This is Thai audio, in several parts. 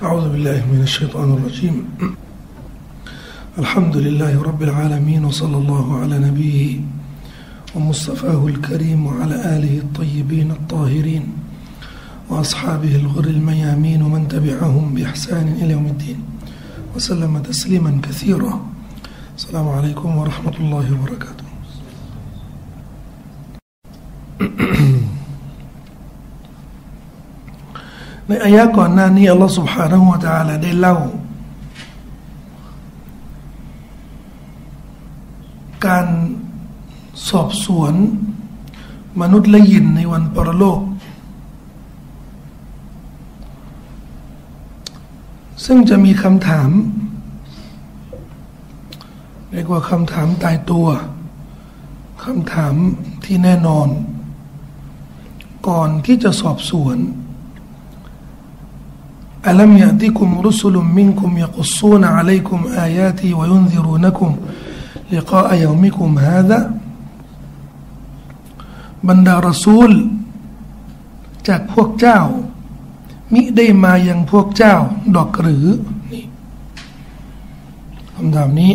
أعوذ بالله من الشيطان الرجيم. الحمد لله رب العالمين وصلى الله على نبيه ومصطفاه الكريم وعلى آله الطيبين الطاهرين وأصحابه الغر الميامين ومن تبعهم بإحسان إلى يوم الدين. وسلم تسليما كثيرا. السلام عليكم ورحمة الله وبركاته. ในอายะก่อนหน้านี้อัลลอฮฺ سبحانه และ تعالى ได้เล่า การสอบสวน มนุษย์และยินในวันปรโลก ซึ่งจะมีคำถาม เรียกว่าคำถามตายตัวคำถามที่แน่นอน ก่อนที่จะสอบสวน อัลัมยะติคุมรุสุลุมมินคุมยะกุซูนอะลัยคุ لقاء يومكم هذا นคุมบรรดารสูล จากพวกเจ้า มิได้มายังพวกเจ้า ดอกหรือนี่คำถามนี้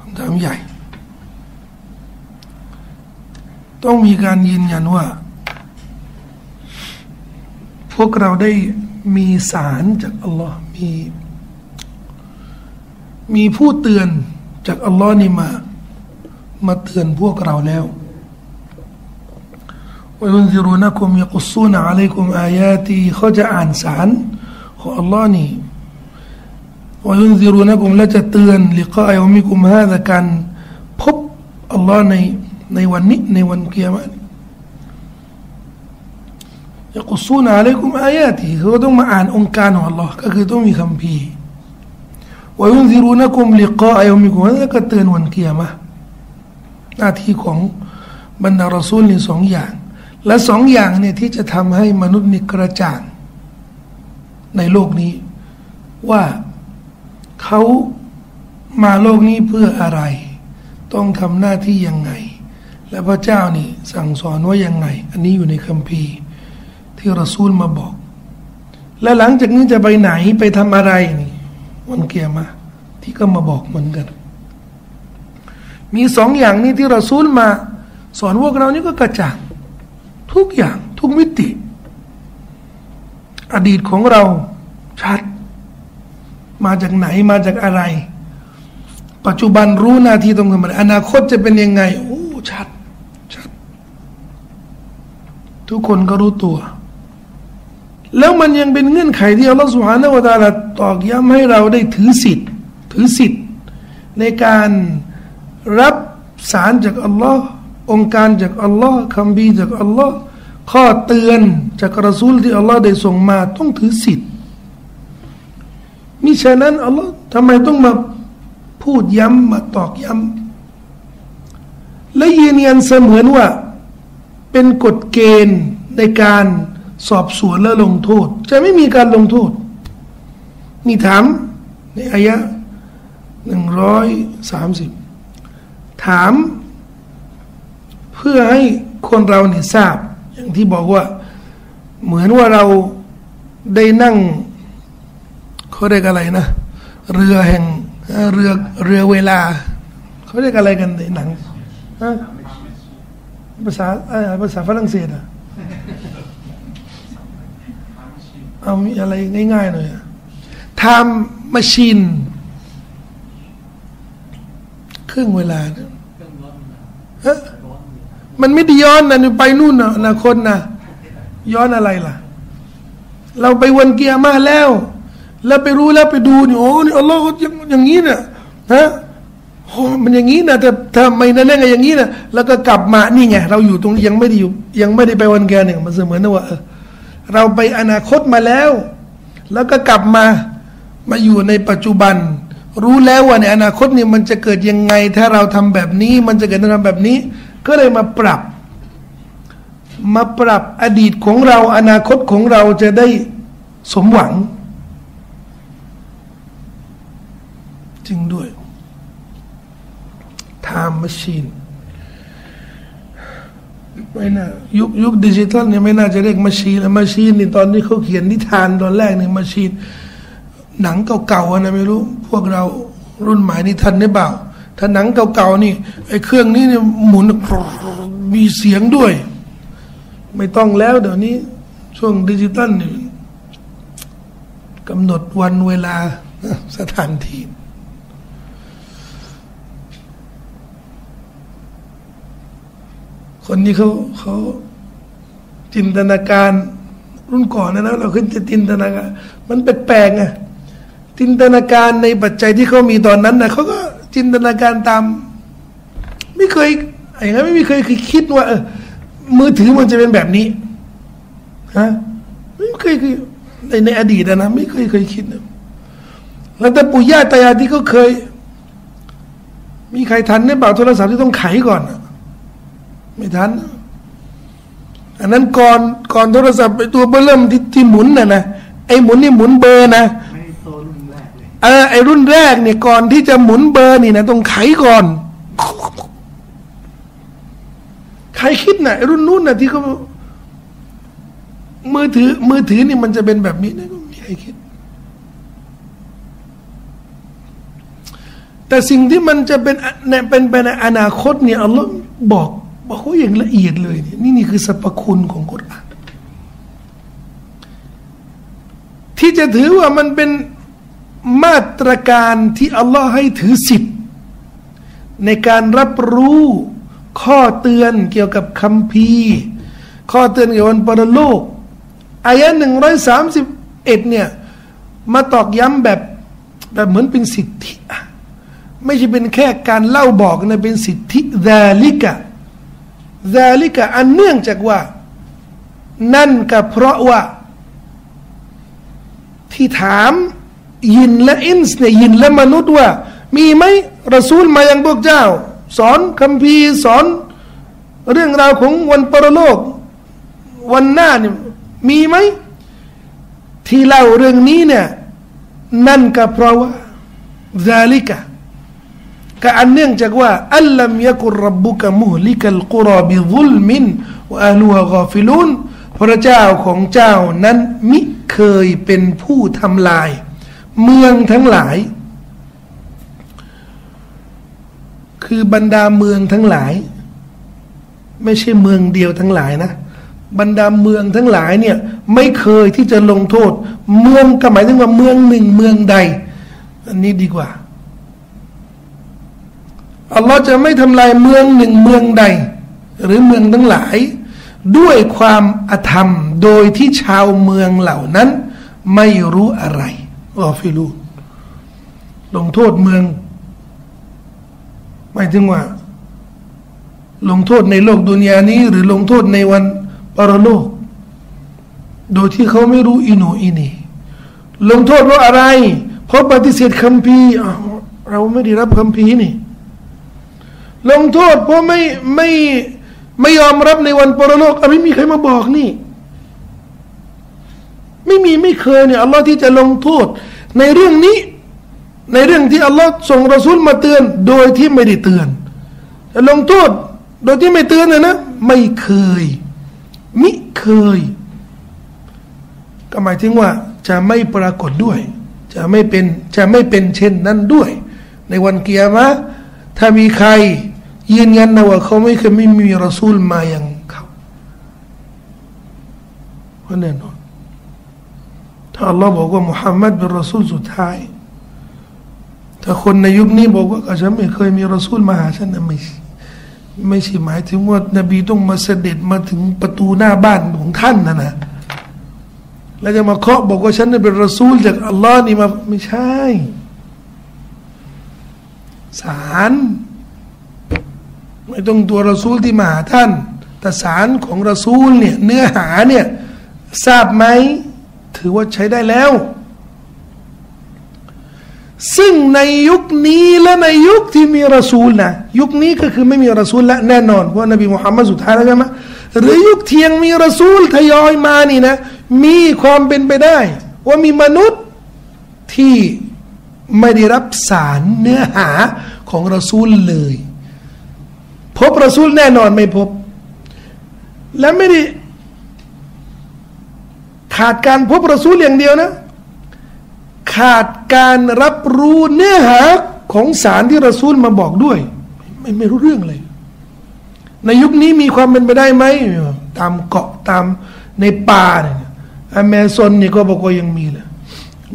คำถามใหญ่ ต้องมีการยืนยันว่า พวกเราได้ มีสารจากอัลลอฮ์มีมีผู้เตือนจากอัลลอฮ์นี่มา มาเตือนพวกเราแล้วว่ายุนซิรุนักุมยกุซูนอะลัยคุมอายาตีเขาจะอ่านสารของอัลลอฮ์นี่ว่ายุนซิรุนักุมและจะเตือนลิกาอัยมิคุมฮาดะกันพบอัลลอฮ์ในในวันนี้ในวันเกียรติ ยกุซูนอะไรกุมอายาตีคือต้องมาอ่านองค์การของ Allah ก็คือต้องมีคำพีวายุนซิรุนะกุมลิกาอายมิกุมแล้วก็เตือนวันเกียมะหน้าที่ของบรรดารสูลนสองอย่าง และสองอย่างเนี่ยที่จะทำให้มนุษย์นี่กระจ่าง ในโลกนี้ ว่าเขามาโลกนี้เพื่ออะไร ต้องทำหน้าที่ยังไง และพระเจ้านี่สั่งสอนว่ายังไง อันนี้อยู่ในคัมภีร์ ที่รอซูลมาบอก และหลังจากนี้จะไปไหนไปทำอะไรนี่วันเกียรมาที่ก็มาบอกเหมือนกัน มีสองอย่างนี้ที่รอซูลมา สอนพวกเรานี่ก็กระจ่างทุกอย่างทุกมิติ อดีตของเราชัด มาจากไหนมาจากอะไร ปัจจุบันรู้หน้าที่ตรงกันมอนาคตจะเป็นยังไง โอ้ชัดชัด ทุกคนก็รู้ตัว แล้วมันยังเป็นเงื่อนไขที่อัลลอฮฺสุฮาห์นวตาลาตอกย้ำให้เราได้ถือสิทธิ์ ถือสิทธิ์ ในการรับสารจากอัลลอฮ์องค์การจากอัลลอฮ์คำบีจากอัลลอฮ์ข้อเตือนจากกรอซูลที่อัลลอฮ์ได้ส่งมาต้องถือสิทธิ์มิฉะนั้นอัลลอฮ์ทำไมต้องมาพูดย้ำมาตอกย้ำและยืนยันเสมือนว่า เป็นกฎเกณฑ์ในการ สอบสวนและลงโทษ จะไม่มีการลงโทษ มีถามในอายะหนึ่งร้อยสามสิบถาม เพื่อให้คนเราเนี่ยทราบ อย่างที่บอกว่า เหมือนว่าเราได้นั่งเขาเรียกอะไรนะ เรือแห่งเรือเรือเวลา เขาเรียกอะไรกันในหนังภาษาภาษาฝรั่งเศสอะ เอามีอะไรง่ายๆหน่อยทำมาชินเครึ่องเวลาเฮ้มันไม่ได้ย้อนนะไปนู่นนะอนาคตนะย้อนอะไรล่ะ เราไปวันเกียร์มาแล้ว แล้วไปรู้แล้วไปดูนี่โอ้นี่อัลลอฮ์อย่างอย่างนี้นะฮะโอ้มันอย่างนี้นะแต่ทำไมนั่นไงอย่างนี้นะแล้วก็กลับมานี่ไงเราอยู่ตรงยังไม่ได้อยู่ ยังไม่ได้ไปวันเกียร์หนึ่งมันเสมือนว่าเออ เราไปอนาคตมาแล้ว แล้วก็กลับมามาอยู่ในปัจจุบัน รู้แล้วว่าในอนาคตเนี่ยมันจะเกิดยังไง ถ้าเราทำแบบนี้ มันจะเกิดทำแบบนี้ ก็เลยมาปรับ มาปรับอดีตของเรา อนาคตของเราจะได้สมหวัง จริงด้วย time machine ไม่น่ายุคยุคดิจิทัลเนี่ยไม่น่าจะเรียกมาชีนแล้วมาชีนนี่ตอนที่เขาเขียนนิทานตอนแรกเนี่ยมาชีน หนังเก่าๆนะไม่รู้ พวกเรารุ่นใหม่นี่ทันได้เปล่าถ้าหนังเก่าๆนี่ไอ้เครื่องนี้เนี่ยหมุนมีเสียงด้วย ไม่ต้องแล้วเดี๋ยวนี้ ช่วงดิจิตอลนี่กำหนดวันเวลาสถานที่ คนนี้เขาเขาจินตนาการรุ่นก่อนนะนะเราขึ้นจะจินตนาการ มันแปลกๆไงจินตนาการในปัจจัยที่เขามีตอนนั้นนะเขาก็จินตนาการตาม ไม่เคยอย่างนั้นไม่เคยเคยคิดว่าเออมือถือมันจะเป็นแบบนี้ฮะไม่เคยคือในในอดีตนะไม่เคยเคยคิดนะแล้วแต่ปู่ย่าตายายที่เขาเคย มีใครทันในบ่าโทรศัพท์ที่ต้องไขก่อน ไม่ทัน อันนั้นก่อนก่อนโทรศัพท์ตัวเบอร์เริ่มที่ที่หมุนน่ะนะไอ้หมุนนี่หมุนเบอร์นะเออไอรุ่นแรกเนี่ยก่อนที่จะหมุนเบอร์นี่นะต้องไขก่อนใครคิดนะไอรุ่นนู้นนะที่เขามือถือ มือถือนี่มันจะเป็นแบบนี้นะก็ไม่ใครคิด แต่สิ่งที่มันจะเป็นเนี่ยเป็นไปในอนาคตเนี่ยอัลลอฮ์บอก บอกเขาอย่างละเอียดเลยเนี่ยนี่นี่คือสรรพคุณของกุรอานที่จะถือว่ามันเป็นมาตรการที่อัลลอฮ์ให้ถือสิทธิ์ ในการรับรู้ข้อเตือนเกี่ยวกับคำพีข้อเตือนเกี่ยวกับปรโลกอายะหนึ่งร้อยสามสิบเอ็ดเนี่ย มาตอกย้ำแบบแบบเหมือนเป็นสิทธิ ไม่ใช่เป็นแค่การเล่าบอกนะเป็นสิทธิดาลิกะ ดาลิกะอันเนื่องจากว่า นั่นก็เพราะว่า ที่ถามยินและอินส์เนี่ยยินและมนุษย์ว่า มีไหมรอซูลมายังพวกเจ้า สอนคำพีสอน เรื่องราวของวันปรโลก วันหน้าเนี่ยมีไหม ที่เล่าเรื่องนี้เนี่ยนั่นก็เพราะว่าซาลิกะ ก็อันเนื่องจากว่าอัลลัมยะกุรับบุกะมุลิกัลกุรบิซุลมินวะอัลูฮะกาฟิลุนพระเจ้าของเจ้านั้นมิเคยเป็นผู้ทำลาย เมืองทั้งหลาย คือบรรดาเมืองทั้งหลาย ไม่ใช่เมืองเดียวทั้งหลายนะ บรรดาเมืองทั้งหลายเนี่ยไม่เคยที่จะลงโทษ เมืองก็หมายถึงว่าเมืองหนึ่งเมืองใด อันนี้ดีกว่า อัลลอฮ์จะไม่ทำลายเมืองหนึ่งเมืองใด หรือเมืองทั้งหลาย ด้วยความอธรรมโดยที่ชาวเมืองเหล่านั้น ไม่รู้อะไรออฟิลูลงโทษเมืองหมายถึงว่า ลงโทษในโลกดุนยานี้ หรือลงโทษในวันปรโลก โดยที่เขาไม่รู้อิโนอินีลงโทษเพราะอะไร เพราะปฏิเสธคำพีเราไม่ได้รับคำพีนี่ ลงโทษ เพราะไม่ไม่ไม่ยอมรับในวันปรโลกไม่มีใครมาบอกนี่ ไม่มีไม่เคยเนี่ยอัลลอฮ์ที่จะลงโทษ ในเรื่องนี้ ในเรื่องที่อัลลอฮ์ส่งรอซูลมาเตือน โดยที่ไม่ได้เตือนจะลงโทษ โดยที่ไม่เตือนเลยนะไม่เคยมิเคย ก็หมายถึงว่าจะไม่ปรากฏด้วย จะไม่เป็นจะไม่เป็นเช่นนั้นด้วย ในวันเกียร์มะถ้ามีใคร ยืนยันนะว่าเขาไม่เคยไม่มีรอซูลมาอย่างเขาเพราะแน่นอนถ้าอัลลอฮ์บอกว่ามุฮัมมัดเป็นรอซูลสุดท้ายถ้าคนในยุคนี้บอกว่าฉันไม่เคยมีรอซูลมาหาฉันนะไม่ไม่ใช่หมายถึงว่านบีต้องมาเสด็จมาถึงประตูหน้าบ้านของท่านนะนะแล้วจะมาเคาะบอกว่าฉันเป็นรอซูลจากอัลลอฮ์นี่มาไม่ใช่ สาร ไม่ต้องตัวรอซูลที่มาหาท่านแต่สารของรอซูลเนี่ยเนื้อหาเนี่ยทราบไหมถือว่าใช้ได้แล้ว ซึ่งในยุคนี้และในยุคที่มีรอซูลนะยุคนี้ก็คือไม่มีรอซูลและแน่นอนเพราะนบีมุฮัมมัดสุดท้ายแล้วใช่ไหมหรือยุคเทียงมีรอซูลทยอยมานี่นะ มีความเป็นไปได้ ว่ามีมนุษย์ที่ไม่ได้รับสารเนื้อหาของรอซูลเลย พบรอซูลแน่นอนไม่พบ และไม่ได้ขาดการพบรอซูลอย่างเดียวนะ ขาดการรับรู้เนื้อหาของสารที่รอซูลมาบอกด้วย ไม่ไม่รู้เรื่องเลย ในยุคนี้มีความเป็นไปได้ไหมตามเกาะตามในป่าเนี่ยอเมซอนนี่ก็บอกว่ายังมีเลย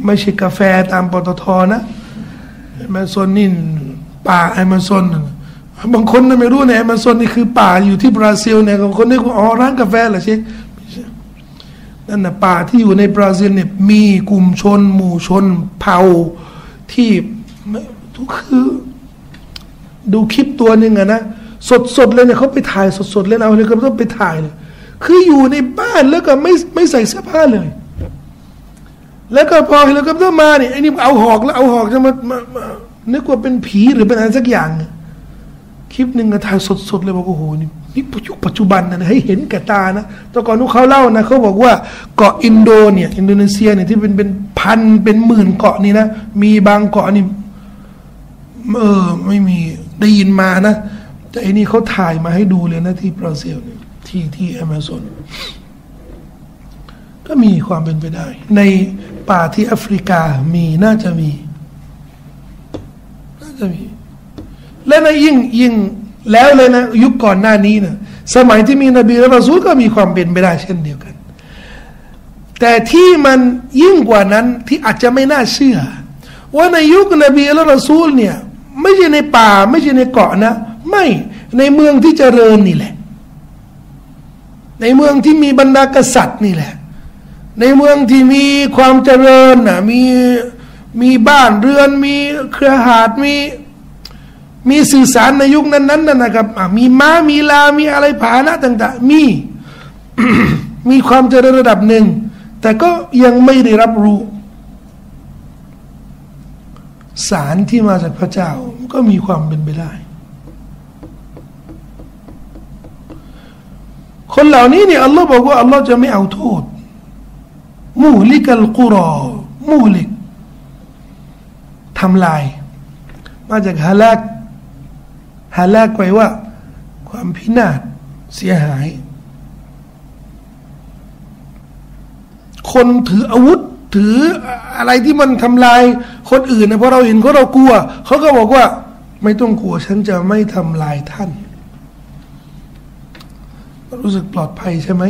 ไม่ใช่กาแฟตามปตทนะอเมซอนนี่ป่าอเมซอน บางคนไม่รู้ในอเมซอนนี่คือป่าอยู่ที่บราซิลเนี่ยบางคนนี่ก็อ๋อร้านกาแฟเหรอเชคนั่นนะป่าที่อยู่ในบราซิลเนี่ยมีกลุ่มชน หมู่ชน เผ่าที่ทุกคือ ดูคลิปตัวหนึ่งอะนะสดๆเลยเนี่ยเขาไปถ่ายสดๆเลยเอาเลยก็ต้องไปถ่ายเลยคืออยู่ในบ้านแล้วก็ไม่ไม่ใส่เสื้อผ้าเลย แล้วก็พอเฮลิคอปเตอร์มาเนี่ยไอ้นี่เอาหอกแล้วเอาหอกจะมามามานึกว่าเป็นผีหรือเป็นอะไรสักอย่าง คลิปหนึ่งก็ถ่ายสดๆเลยบอกโอ้โหนี่นี่ยุคปัจจุบันนะให้เห็นกับตานะแต่ก่อนนู้เขาเล่านะเขาบอกว่าเกาะอินโดเนี่ยอินโดนีเซียเนี่ยที่เป็นเป็นพันเป็นหมื่นเกาะนี่นะมีบางเกาะนี่เออไม่มีได้ยินมานะแต่อันนี้เขาถ่ายมาให้ดูเลยนะที่บราซิลเนี่ยที่ที่แอมะซอนก็มีความเป็นไปได้ ในป่าที่แอฟริกามีน่าจะมีน่าจะมี และในยิ่งยิ่งแล้วเลยนะยุคก่อนหน้านี้นะสมัยที่มีนบีและรอซูลก็มีความเป็นไปได้เช่นเดียวกัน แต่ที่มันยิ่งกว่านั้นที่อาจจะไม่น่าเชื่อ ว่าในยุคนบีและรอซูลเนี่ยไม่ใช่ในป่าไม่ใช่ในเกาะนะ ไม่ในเมืองที่เจริญนี่แหละ ในเมืองที่มีบรรดากษัตริย์นี่แหละ ในเมืองที่มีความเจริญนะมีมีบ้านเรือนมีเครือข่ายมี มีสื่อสารในยุคนั้นนั้นนะครับมีม้ามีลา มีอะไรผานะต่างๆ มี มีความเจริญระดับหนึ่ง แต่ก็ยังไม่ได้รับรู้ สารที่มาจากพระเจ้าก็มีความเป็นไปได้ คนเหล่านี้เนี่ยอัลลอฮ์บอกว่าอัลลอฮ์จะไม่เอาโทษมูลิกัลกุรอมูลิกทำลาย มาจากฮาลัก ฮาลักไว้ว่า ความพินาศเสียหาย คนถืออาวุธถืออะไรที่มันทำลายคนอื่นนะเพราะเราเห็นเขาเรากลัวเขาก็บอกว่า ไม่ต้องกลัวฉันจะไม่ทำลายท่าน รู้สึกปลอดภัยใช่ไหม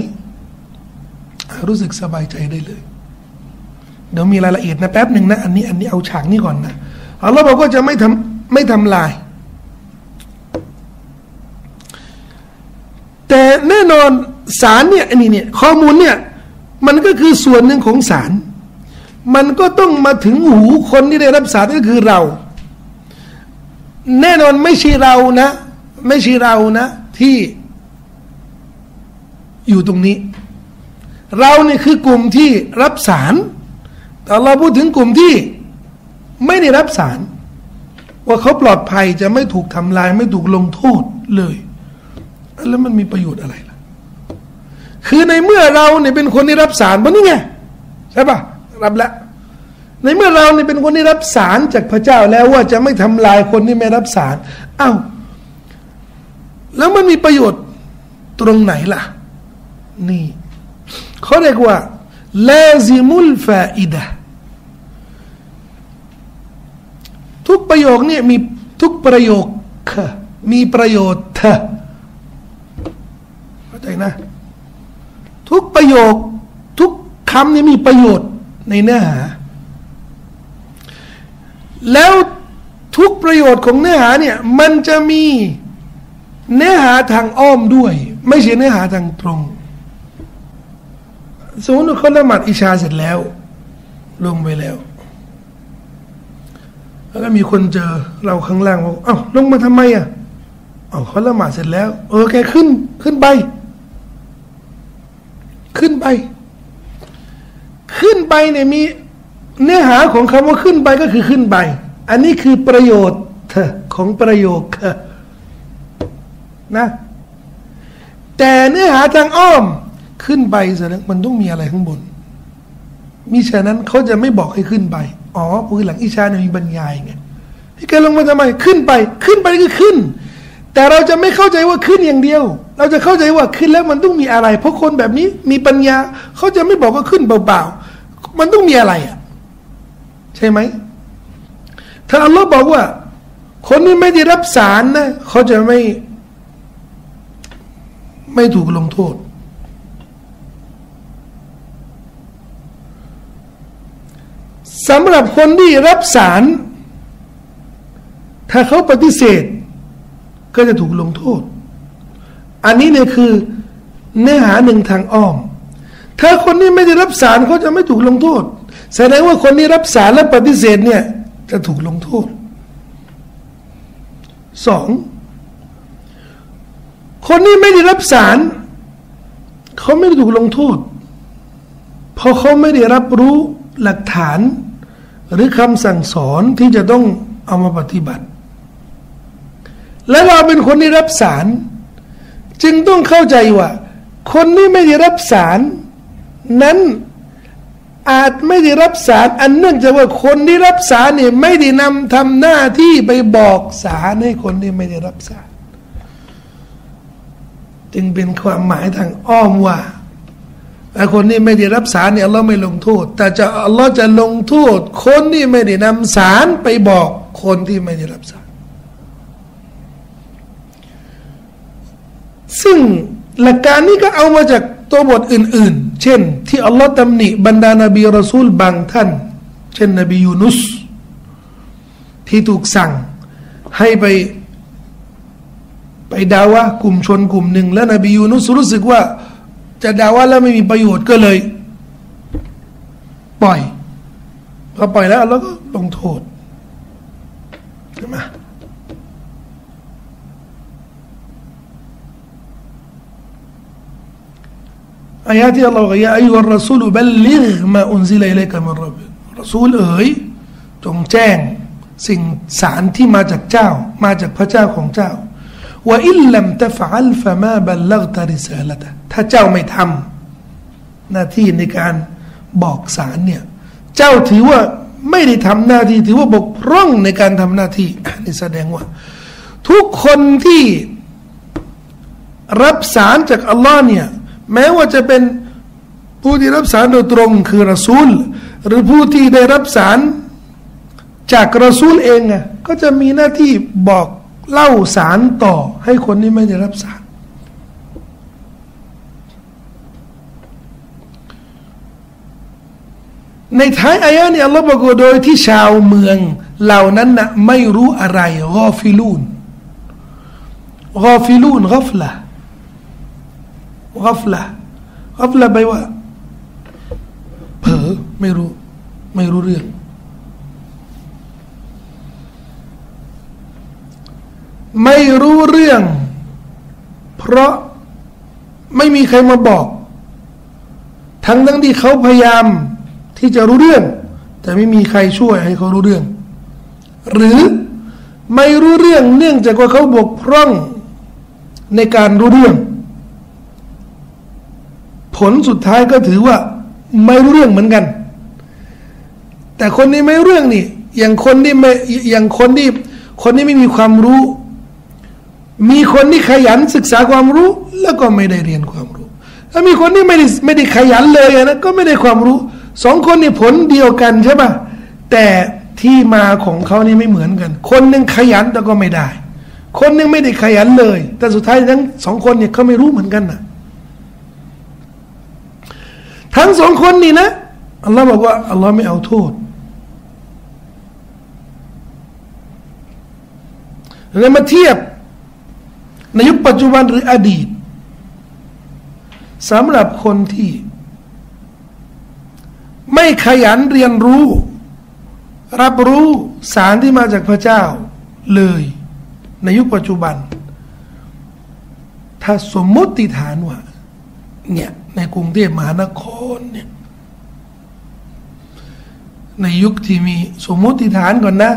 รู้สึกสบายใจได้เลย เดี๋ยวมีรายละเอียดนะแป๊บหนึ่งนะ อันนี้อันนี้เอาฉากนี้ก่อนนะอัลลอฮ์บอกว่าจะไม่ทำไม่ทำลาย แต่แน่นอนสารเนี่ยอันนี้เนี่ยข้อมูลเนี่ยมันก็คือส่วนหนึ่งของสาร มันก็ต้องมาถึงหูคนที่ได้รับสารก็คือเรา แน่นอนไม่ใช่เรานะ ไม่ใช่เรานะ ที่อยู่ตรงนี้ เราเนี่ยคือกลุ่มที่รับสาร แต่เราพูดถึงกลุ่มที่ไม่ได้รับสาร ว่าเขาปลอดภัยจะไม่ถูกทำลายไม่ถูกลงโทษเลย แล้วมันมีประโยชน์อะไรล่ะ คือในเมื่อเราเนี่ยเป็นคนที่รับสารเพรานี่ไงใช่ปะรับแล้วในเมื่อเราเนี่ยเป็นคนที่รับสารจากพระเจ้าแล้วว่าจะไม่ทำลายคนที่ไม่รับสารอ้าวแล้วมันมีประโยชน์ตรงไหนล่ะ นี่เขาเรียกว่าลาซิมุลฟาอิดะทุกประโยคนี่มีทุกประโยคมีประโยชน์ ใจนะ ทุกประโยคทุกคำนี่มีประโยชน์ในเนื้อหา แล้วทุกประโยชน์ของเนื้อหาเนี่ยมันจะมีเนื้อหาทางอ้อมด้วย ไม่ใช่เนื้อหาทางตรงสมมติเขาละหมาดอิชาเสร็จแล้ว ลงไปแล้ว แล้วมีคนเจอเราข้างล่างบอกเอ้าลงมาทำไมอะเอ้าเขาละหมาดเสร็จแล้ว เออแกขึ้นขึ้นไป ขึ้นไป ขึ้นไปเนี่ยมีเนื้อหาของคำว่าขึ้นไปก็คือขึ้นไป อันนี้คือประโยชน์ของประโยคนะ แต่เนื้อหาทางอ้อมขึ้นไปแสดงมันต้องมีอะไรข้างบนมิฉะนั้นเขาจะไม่บอกให้ขึ้นไป อ๋อพื้นหลังอิชาเนี่ยมีบรรยายไงพี่แกลงมาทำไมขึ้นไป ขึ้นไปก็ขึ้น แต่เราจะไม่เข้าใจว่าขึ้นอย่างเดียว เราจะเข้าใจว่าขึ้นแล้วมันต้องมีอะไร เพราะคนแบบนี้มีปัญญา เขาจะไม่บอกว่าขึ้นเปล่าๆ มันต้องมีอะไรอะ ใช่ไหม ถ้าอัลลอฮ์บอกว่า คนนี้ไม่ได้รับสารนะ เขาจะไม่ ไม่ถูกลงโทษ สำหรับคนที่รับสาร ถ้าเขาปฏิเสธ ก็จะถูกลงโทษ อันนี้เนี่ยคือเนื้อหาหนึ่งทางอ้อม ถ้าคนนี้ไม่ได้รับสารเขาจะไม่ถูกลงโทษ แสดงว่าคนนี้รับสารและปฏิเสธเนี่ยจะถูกลงโทษสองคนนี้ไม่ได้รับสาร เขาไม่ได้ถูกลงโทษ เพราะเขาไม่ได้รับรู้หลักฐาน หรือคำสั่งสอนที่จะต้องเอามาปฏิบัติ และเราเป็นคนที่รับสาร จึงต้องเข้าใจว่า คนที่ไม่ได้รับสาร นั้นอาจไม่ได้รับสารอันเนื่องจากว่าคนที่รับสารเนี่ยไม่ได้นำทำหน้าที่ไปบอกสารให้คนที่ไม่ได้รับสาร จึงเป็นความหมายทางอ้อมว่าไอ้คนที่ไม่ได้รับสารเนี่ยอัลลอฮ์ไม่ลงโทษ แต่จะอัลลอฮ์จะลงโทษ คนที่ไม่ได้นำสารไปบอกคนที่ไม่ได้รับสาร ซึ่งหลักการนี้ก็เอามาจากตัวบทอื่น ๆ เช่น ที่อัลลอฮ์ตำหนิบรรดานบีรอซูลบางท่าน เช่นนบียูนุส ที่ถูกสั่งให้ไปไปดาวะกลุ่มชนกลุ่มหนึ่ง แล้วนบียูนุสรู้สึกว่า จะด่าว่าแล้วไม่มีประโยชน์ก็เลย ปล่อยพอปล่อยแล้วเราก็ลงโทษใช่ไหม อายะที่อัลลอฮฺกล่าอายุอัลรอซูลบัลลิกมาอุนซิลัยเลกามรับรอซูลเอ๋ยจงแจ้งสิ่งสารที่มาจากเจ้า มาจากพระเจ้าของเจ้าว่าอิลลัมตะฟัลฟะมาบัลลักตาริซาลตะถ้าเจ้าไม่ทำหน้าที่ในการบอกสารเนี่ยเจ้าถือว่าไม่ได้ทำหน้าที่ถือว่าบกพร่องในการทำหน้าที่นี่แสดงว่า ทุกคนที่รับสารจากอัลลอฮ์เนี่ย แม้ว่าจะเป็นผู้ที่รับสารโดยตรงคือรอซูล หรือผู้ที่ได้รับสารจากรอซูลเองอะก็จะมีหน้าที่บอกเล่าสารต่อให้คนที่ไม่ได้รับสาร ในท้ายอายะนี้อัลลอฮฺบอกว่าโดยที่ชาวเมืองเหล่านั้นนะไม่รู้อะไรกอฟิลูนกอฟิลูนกอฟละ กอฟละกอฟละไปว่า เผลอไม่รู้ ไม่รู้เรื่อง ไม่รู้เรื่อง เพราะไม่มีใครมาบอก ทั้งทั้งที่เขาพยายามที่จะรู้เรื่อง แต่ไม่มีใครช่วยให้เขารู้เรื่อง หรือไม่รู้เรื่องเนื่องจากว่าเขาบกพร่องในการรู้เรื่อง ผลสุดท้ายก็ถือว่าไม่รู้เรื่องเหมือนกัน แต่คนนี้ไม่เรื่องนี่อย่างคนที่ไม่อย่างคนที่คนที่ไม่มีความรู้ มีคนที่ขยันศึกษาความรู้ แล้วก็ไม่ได้เรียนความรู้ถ้ามีคนที่ไม่ได้ไม่ได้ขยันเลยนะก็ไม่ได้ความรู้สองคนนี่ผลเดียวกันใช่ปะแต่ที่มาของเขานี่ไม่เหมือนกัน คนหนึ่งขยันแต่ก็ไม่ได้ คนหนึ่งไม่ได้ขยันเลย แต่สุดท้ายทั้งสองคนเนี่ยเขาไม่รู้เหมือนกันนะ ทั้งสองคนนี่นะอัลลอฮ์บอกว่าอัลลอฮ์ไม่เอาโทษแล้วมาเทียบ ในยุคปัจจุบันหรืออดีตสำหรับคนที่ ไม่ขยันเรียนรู้ รับรู้สารที่มาจากพระเจ้าเลย ในยุคปัจจุบัน ถ้าสมมติฐานว่าเนี่ย ในกรุงเทพมหานครเนี่ยในยุคที่มีสมมติฐานก่อนนะ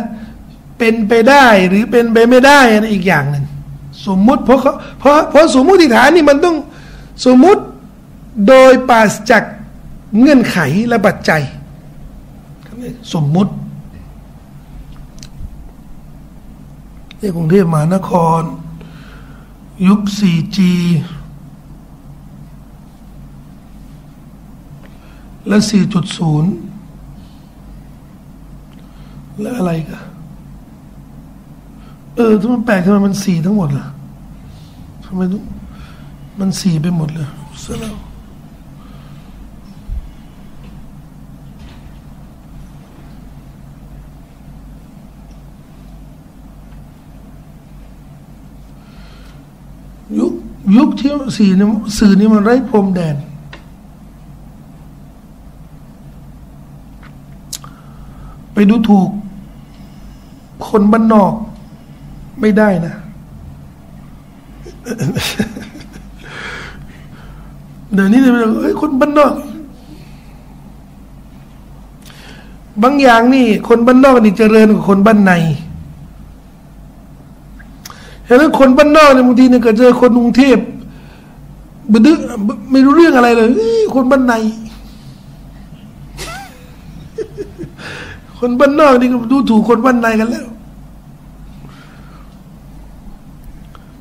เป็นไปได้หรือเป็นไปไม่ได้นอีกอย่างหนึ่งสมมุติเพราะเขาเพราะเพราะสมมติฐานนี่มันต้องสมมุติโดยปราศจากเงื่อนไขและปัจจัย สมมุติในกรุงเทพมหานคร ยุค 4G แล้วสี่จุดศูนย์แล้วอะไรกันเออทำไมแปลกทำไมมันสี่ทั้งหมดล่ะทำไมมันสี่ไปหมดเลยเสแล้วยุคยุคที่สี่นี่สื่อนี่มันไร้พรมแดน ไปดูถูก คนบ้านนอก ไม่ได้นะ เดี๋ยวนี้เป็นเอ้ยคนบ้านนอก บางอย่างนี่ คนบ้านนอกนี่เจริญกว่าคนบ้านในฉะนั้นคนบ้านนอกเนี่ยบางทีเนี่ยก็เจอคนกรุงเทพบึดึกไม่รู้เรื่องอะไรเลยคนบ้านใน คนบ้านนอกนี่ก็ดูถูกคนบ้านในกันแล้ว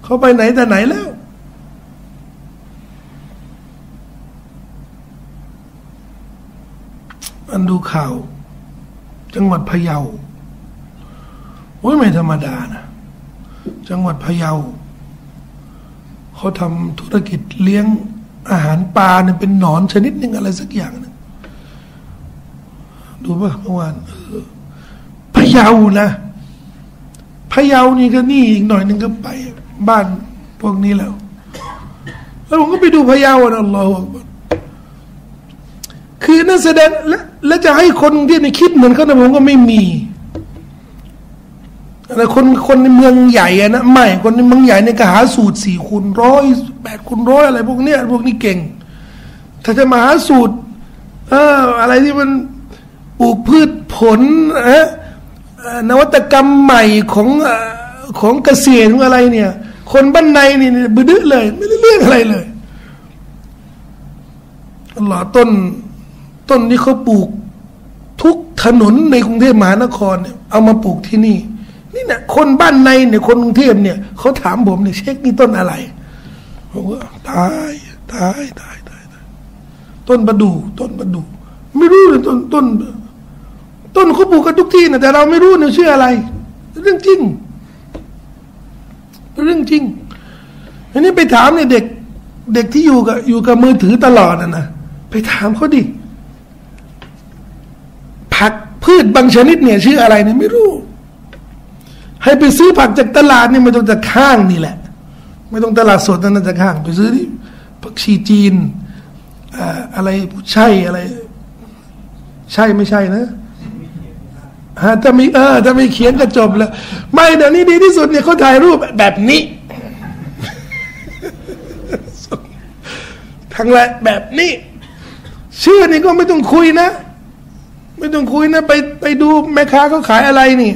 เขาไปไหนแต่ไหนแล้ว อันดูข่าว จังหวัดพะเยาโอ้ยไม่ธรรมดานะ จังหวัดพะเยาเขาทำธุรกิจเลี้ยงอาหารปลาเนี่ยเป็นหนอนชนิดหนึ่งอะไรสักอย่างนึง ดูป่ะเมื่อวานพะเยานะพะเยานี่ก็นี่อีกหน่อยหนึ่งก็ไป บ้านพวกนี้แล้ว แล้วผมก็ไปดูพะเยาอัลลอฮฺคือนั่นแสดงและและจะให้คนที่ในคิดเหมือนเขานะผมก็ไม่มีแต่คนคนในเมืองใหญ่อะนะไม่คนในเมืองใหญ่เนี่ยก็หาสูตรสี่คูณร้อยแปดคูณร้อยอะไรพวกเนี้ยพวกนี้เก่ง ถ้าจะมาหาสูตร เอออะไรที่มัน ปลูกพืชผลเอะนวัตกรรมใหม่ของของเกษตรของอะไรเนี่ย คนบ้านในนี่บึ้ดเลย ไม่ได้เรื่องอะไรเลยหล่อต้นต้นนี้เขาปลูกทุกถนนในกรุงเทพมหานครเนี่ยเอามาปลูกที่นี่ นี่นะคนบ้านในเนี่ยคนกรุงเทพเนี่ยเขาถามผมเนี่ยเช็คนี่ต้นอะไรผมว่าตายตายตายตายตายต้นประดู่ต้นประดู่ไม่รู้เลยต้นต้น ต้นเขาปลูกกันทุกที่นะแต่เราไม่รู้เนี่ยชื่ออะไร เรื่องจริง เรื่องจริงอันนี้ไปถามเนี่ยเด็ก เด็กที่อยู่กับอยู่กับมือถือตลอดนะนะไปถามเขาดิผักพืชบางชนิดเนี่ย ชื่ออะไรเนี่ยไม่รู้ ให้ไปซื้อผักจากตลาดนี่ไม่ต้องจากข้างนี่แหละ ไม่ต้องตลาดสดนั่นจากข้าง ไปซื้อที่ผักชีจีนอะไรใช่อะไร ใช่ไม่ใช่นะ ฮะถ้ามีเออถ้าม่เขียนก็จบแล้ว ไม่เดี๋ยวนี้ดีที่สุดเนี่ยเขาถ่ายรูปแบบนี้ ทั้งหละแบบนี้ ชื่อนี่ก็ไม่ต้องคุยนะ ไม่ต้องคุยนะ ไปไปดูแม่ค้าเขาขายอะไรนี่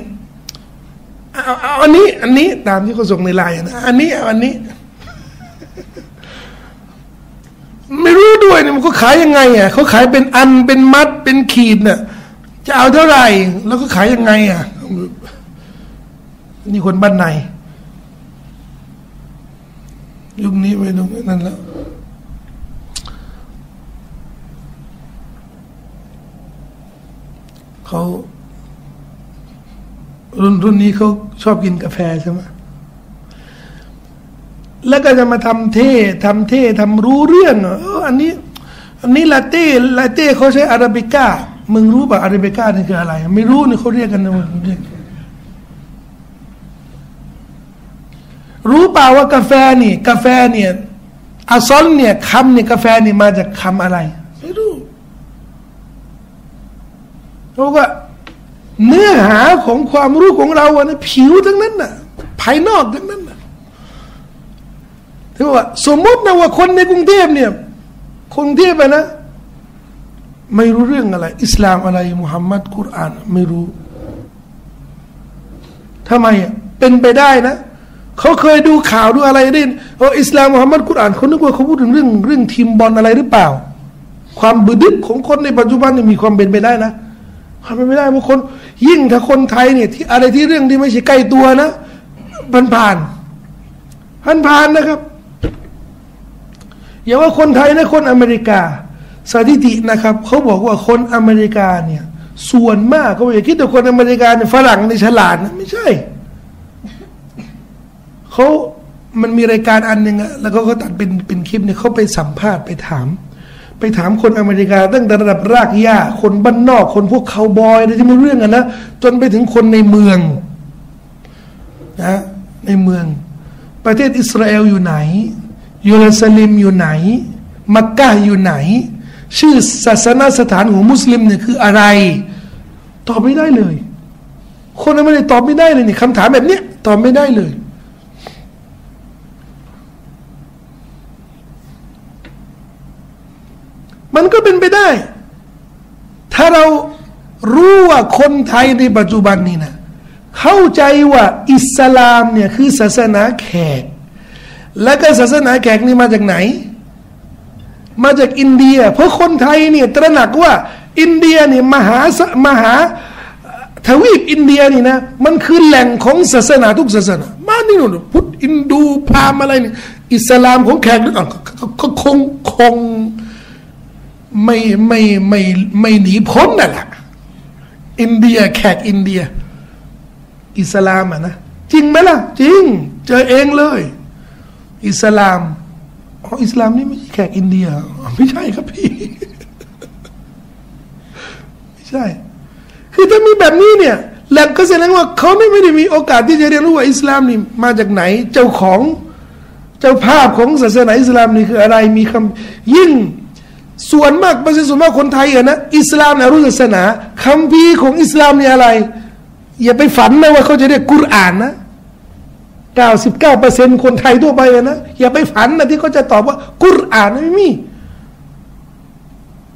เอาเอาอันนี้ อันนี้ตามที่เขาส่งในไลน์นะอันนี้เอาอันนี้ ไม่รู้ด้วยเนี่ยมันก็ขายยังไงอะเขาขายเป็นอันเป็นมัดเป็นขีดเนี่ย จะเอาเท่าไหร่ แล้วก็ขายยังไงอะ นี่คนบ้านในยุคนี้ไม่ต้องนั่นแล้วเขารุ่นรุ่นนี้เขาชอบกินกาแฟใช่ไหมแล้วก็จะมาทำเท่ทำเท่ทำรู้เรื่องออันนี้ อันนี้ลาเต้ลาเต้เขาใช้อาราบิก้า มึงรู้ป่ะอาราบิก้านี่คืออะไร ไม่รู้นี่เขาเรียกกันนะมึงเรียกรู้เปล่าว่ากาแฟนี่ กาแฟเนี่ยอาซอนเนี่ยคำเนี่ยกาแฟนี่มาจากคำอะไร ไม่รู้เขาก็เนื้อหาของความรู้ของเราอะนะผิวทั้งนั้นน่ะ ภายนอกทั้งนั้นน่ะถือว่า สมมตินะว่าคนในกรุงเทพเนี่ยคนกรุงเทพนะ ไม่รู้เรื่องอะไร อิสลามอะไรมุฮัมมัดกุรอานไม่รู้ทำไมอะเป็นไปได้นะเขาเคยดูข่าวดูอะไรด้โอ้อิสลามมุฮัมมัดกุรอานเขานึกว่าเขาพูดถึงเรื่องเรื่องทีมบอลอะไรหรือเปล่า ความบืดึกของคนในปัจจุบันเนี่ยมีความเป็นไปได้นะความเป็นไปได้บางคน ยิ่งถ้าคนไทยเนี่ยที่อะไรที่เรื่องที่ไม่ใช่ใกล้ตัวนะผ่านผ่านผ่านผ่านนะครับอย่าว่าคนไทยนะคนอเมริกา สถิตินะครับเขาบอกว่าคนอเมริกาเนี่ย ส่วนมากเขาอย่าคิดว่าคนอเมริกาเนี่ยฝรั่งในฉลาดนะไม่ใช่เขามันมีรายการอันหนึ่งอะแล้วก็เขาตัดเป็นเป็นคลิปเนี่ยเขาไปสัมภาษณ์ไปถาม ไปถามคนอเมริกา ตั้งแต่ระดับรากหญ้าคนบ้านนอก คนพวกเขาบอยอะไรที่ไม่เรื่องกันนะจนไปถึงคนในเมืองนะในเมือง ประเทศอิสราเอลอยู่ไหนยูรูซาลิมอยู่ไหน มักกะอยู่ไหน ชื่อศาสนาสถานของมุสลิมเนี่ยคืออะไร ตอบไม่ได้เลย คนอเมริกาตอบไม่ได้เลยนี่คำถามแบบเนี้ยตอบไม่ได้เลย มันก็เป็นไปได้ ถ้าเรารู้ว่าคนไทยในปัจจุบันนี้นะเข้าใจว่าอิสลามเนี่ยคือศาสนาแขก และก็ศาสนาแขกนี่มาจากไหน มาจากอินเดีย เพราะคนไทยเนี่ยตระหนักว่าอินเดียเนี่ยมหามหาทวีปอินเดียนี่นะมันคือแหล่งของศาสนาทุกศาสนามานี่นู่นพุทธฮินดูพราหมณ์อะไรนี่อิสลามของแขกนี่ก็คงคงไม่ไม่ไม่ไม่หนีพ้นนั่นแหละอินเดียแขกอินเดีย อิสลามอะนะจริงไหมล่ะ จริง เจอเองเลย อิสลาม อ๋ออิสลามนี่ไม่ใช่แขกอินเดีย ไม่ใช่ครับพี่ ไม่ใช่ คือถ้ามีแบบนี้เนี่ยแล้วก็แสดงว่าเขาไม่ได้มีโอกาสที่จะเรียนรู้ว่าอิสลามนี่มาจากไหน เจ้าของเจ้าภาพของศาสนาอิสลามนี่คืออะไรมีคำยิ่งส่วนมากประชาชนมากคนไทยอะนะอิสลามนี่ยรู้ศาสนาคำพีของอิสลามเนี่ยอะไร อย่าไปฝันนะว่าเขาจะเรียกกุรอานนะ เก้าสิบเก้าเปอร์เซ็นคนไทยทั่วไปนะอย่าไปฝันนะที่เขาจะตอบว่า กุรอานไม่มี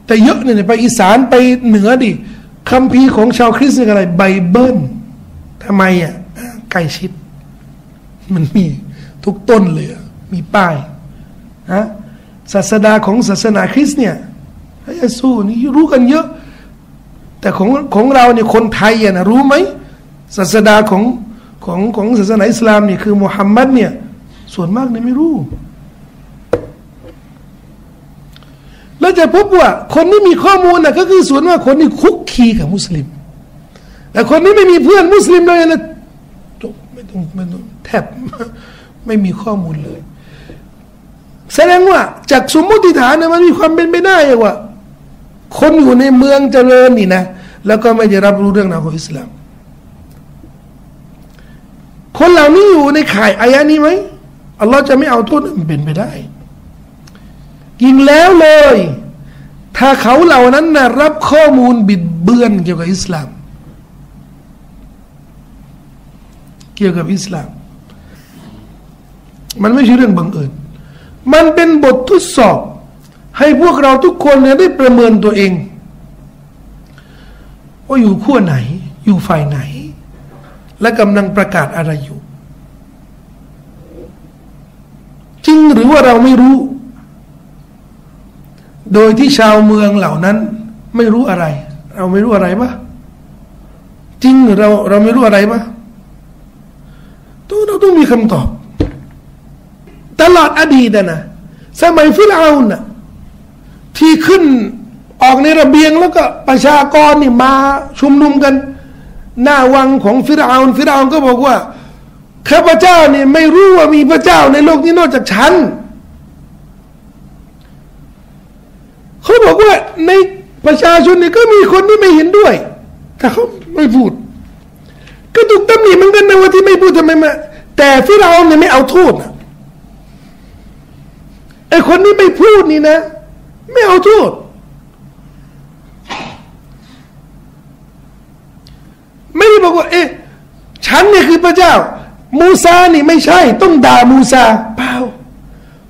แต่เยอะเนี่ยไปอีสานไปเหนือดิคำพีของชาวคริสต์อะไร ไบเบิลทำไมอะใกล้ชิด มันมีทุกต้นเลย มีป้ายฮะศาสดาของศาสนาคริสต์เนี่ยพระเยซูนี่รู้กันเยอะ แต่ของของเราเนี่ยคนไทยอะนะรู้ไหมศาสดาของ ของของศาสนาอิสลามเนี่ยคือมุฮัมมัดเนี่ยส่วนมากเนี่ยไม่รู้ แล้วจะพบว่าคนที่มีข้อมูลนะก็คือส่วนมากคนที่คุกคีกับมุสลิม แต่คนที่ไม่มีเพื่อนมุสลิมเลยนะจบไม่ต้องไม่ต้องแทบไม่มีข้อมูลเลย แสดงว่าจากสมมติฐานเนี่ยมันมีความเป็นไปได้ว่า คนอยู่ในเมืองเจริญนี่นะ แล้วก็ไม่ได้รับรู้เรื่องราวของอิสลาม คนเหล่านี้อยู่ในข่ายอายะนี้ไหมอัลลอฮ์จะไม่เอาโทษมันเป็นไปได้ยิงแล้วเลย ถ้าเขาเหล่านั้นนะรับข้อมูลบิดเบือนเกี่ยวกับอิสลาม เกี่ยวกับอิสลาม มันไม่ใช่เรื่องบังเอิญมันเป็นบททดสอบ ให้พวกเราทุกคนเนี่ยได้ประเมินตัวเอง ว่าอยู่ขั้วไหน อยู่ฝ่ายไหน และกำลังประกาศอะไรอยู่ จริงหรือว่าเราไม่รู้ โดยที่ชาวเมืองเหล่านั้น ไม่รู้อะไร เราไม่รู้อะไรปะจริงหรือเราเราไม่รู้อะไรปะต้องเราต้องมีคำตอบ ตลอดอดีตนะสมัยฟิลเอาน่ะที่ขึ้นออกในระเบียงแล้วก็ประชากรนี่มาชุมนุมกัน หน้าวังของฟิรเอานฟิรเอานก็บอกว่าข้าพเจ้าเนี่ยไม่รู้ว่ามีพระเจ้าในโลกนี้นอกจากฉันเขาบอกว่าในประชาชนนี่ก็มีคนที่ไม่เห็นด้วย แต่เขาไม่พูด ก็ถูกตำหนิเหมือนกันนะว่าที่ไม่พูดทำไมมาแต่ฟิรเอานเนี่ยไม่เอาโทษไอ้คนนี้ไม่พูดนี่นะ ไม่เอาโทษไม่ได้ บอกว่า เอ๊ะฉันเนี่ยคือพระเจ้า มูซานี่ไม่ใช่ ต้องด่ามูซาเปล่า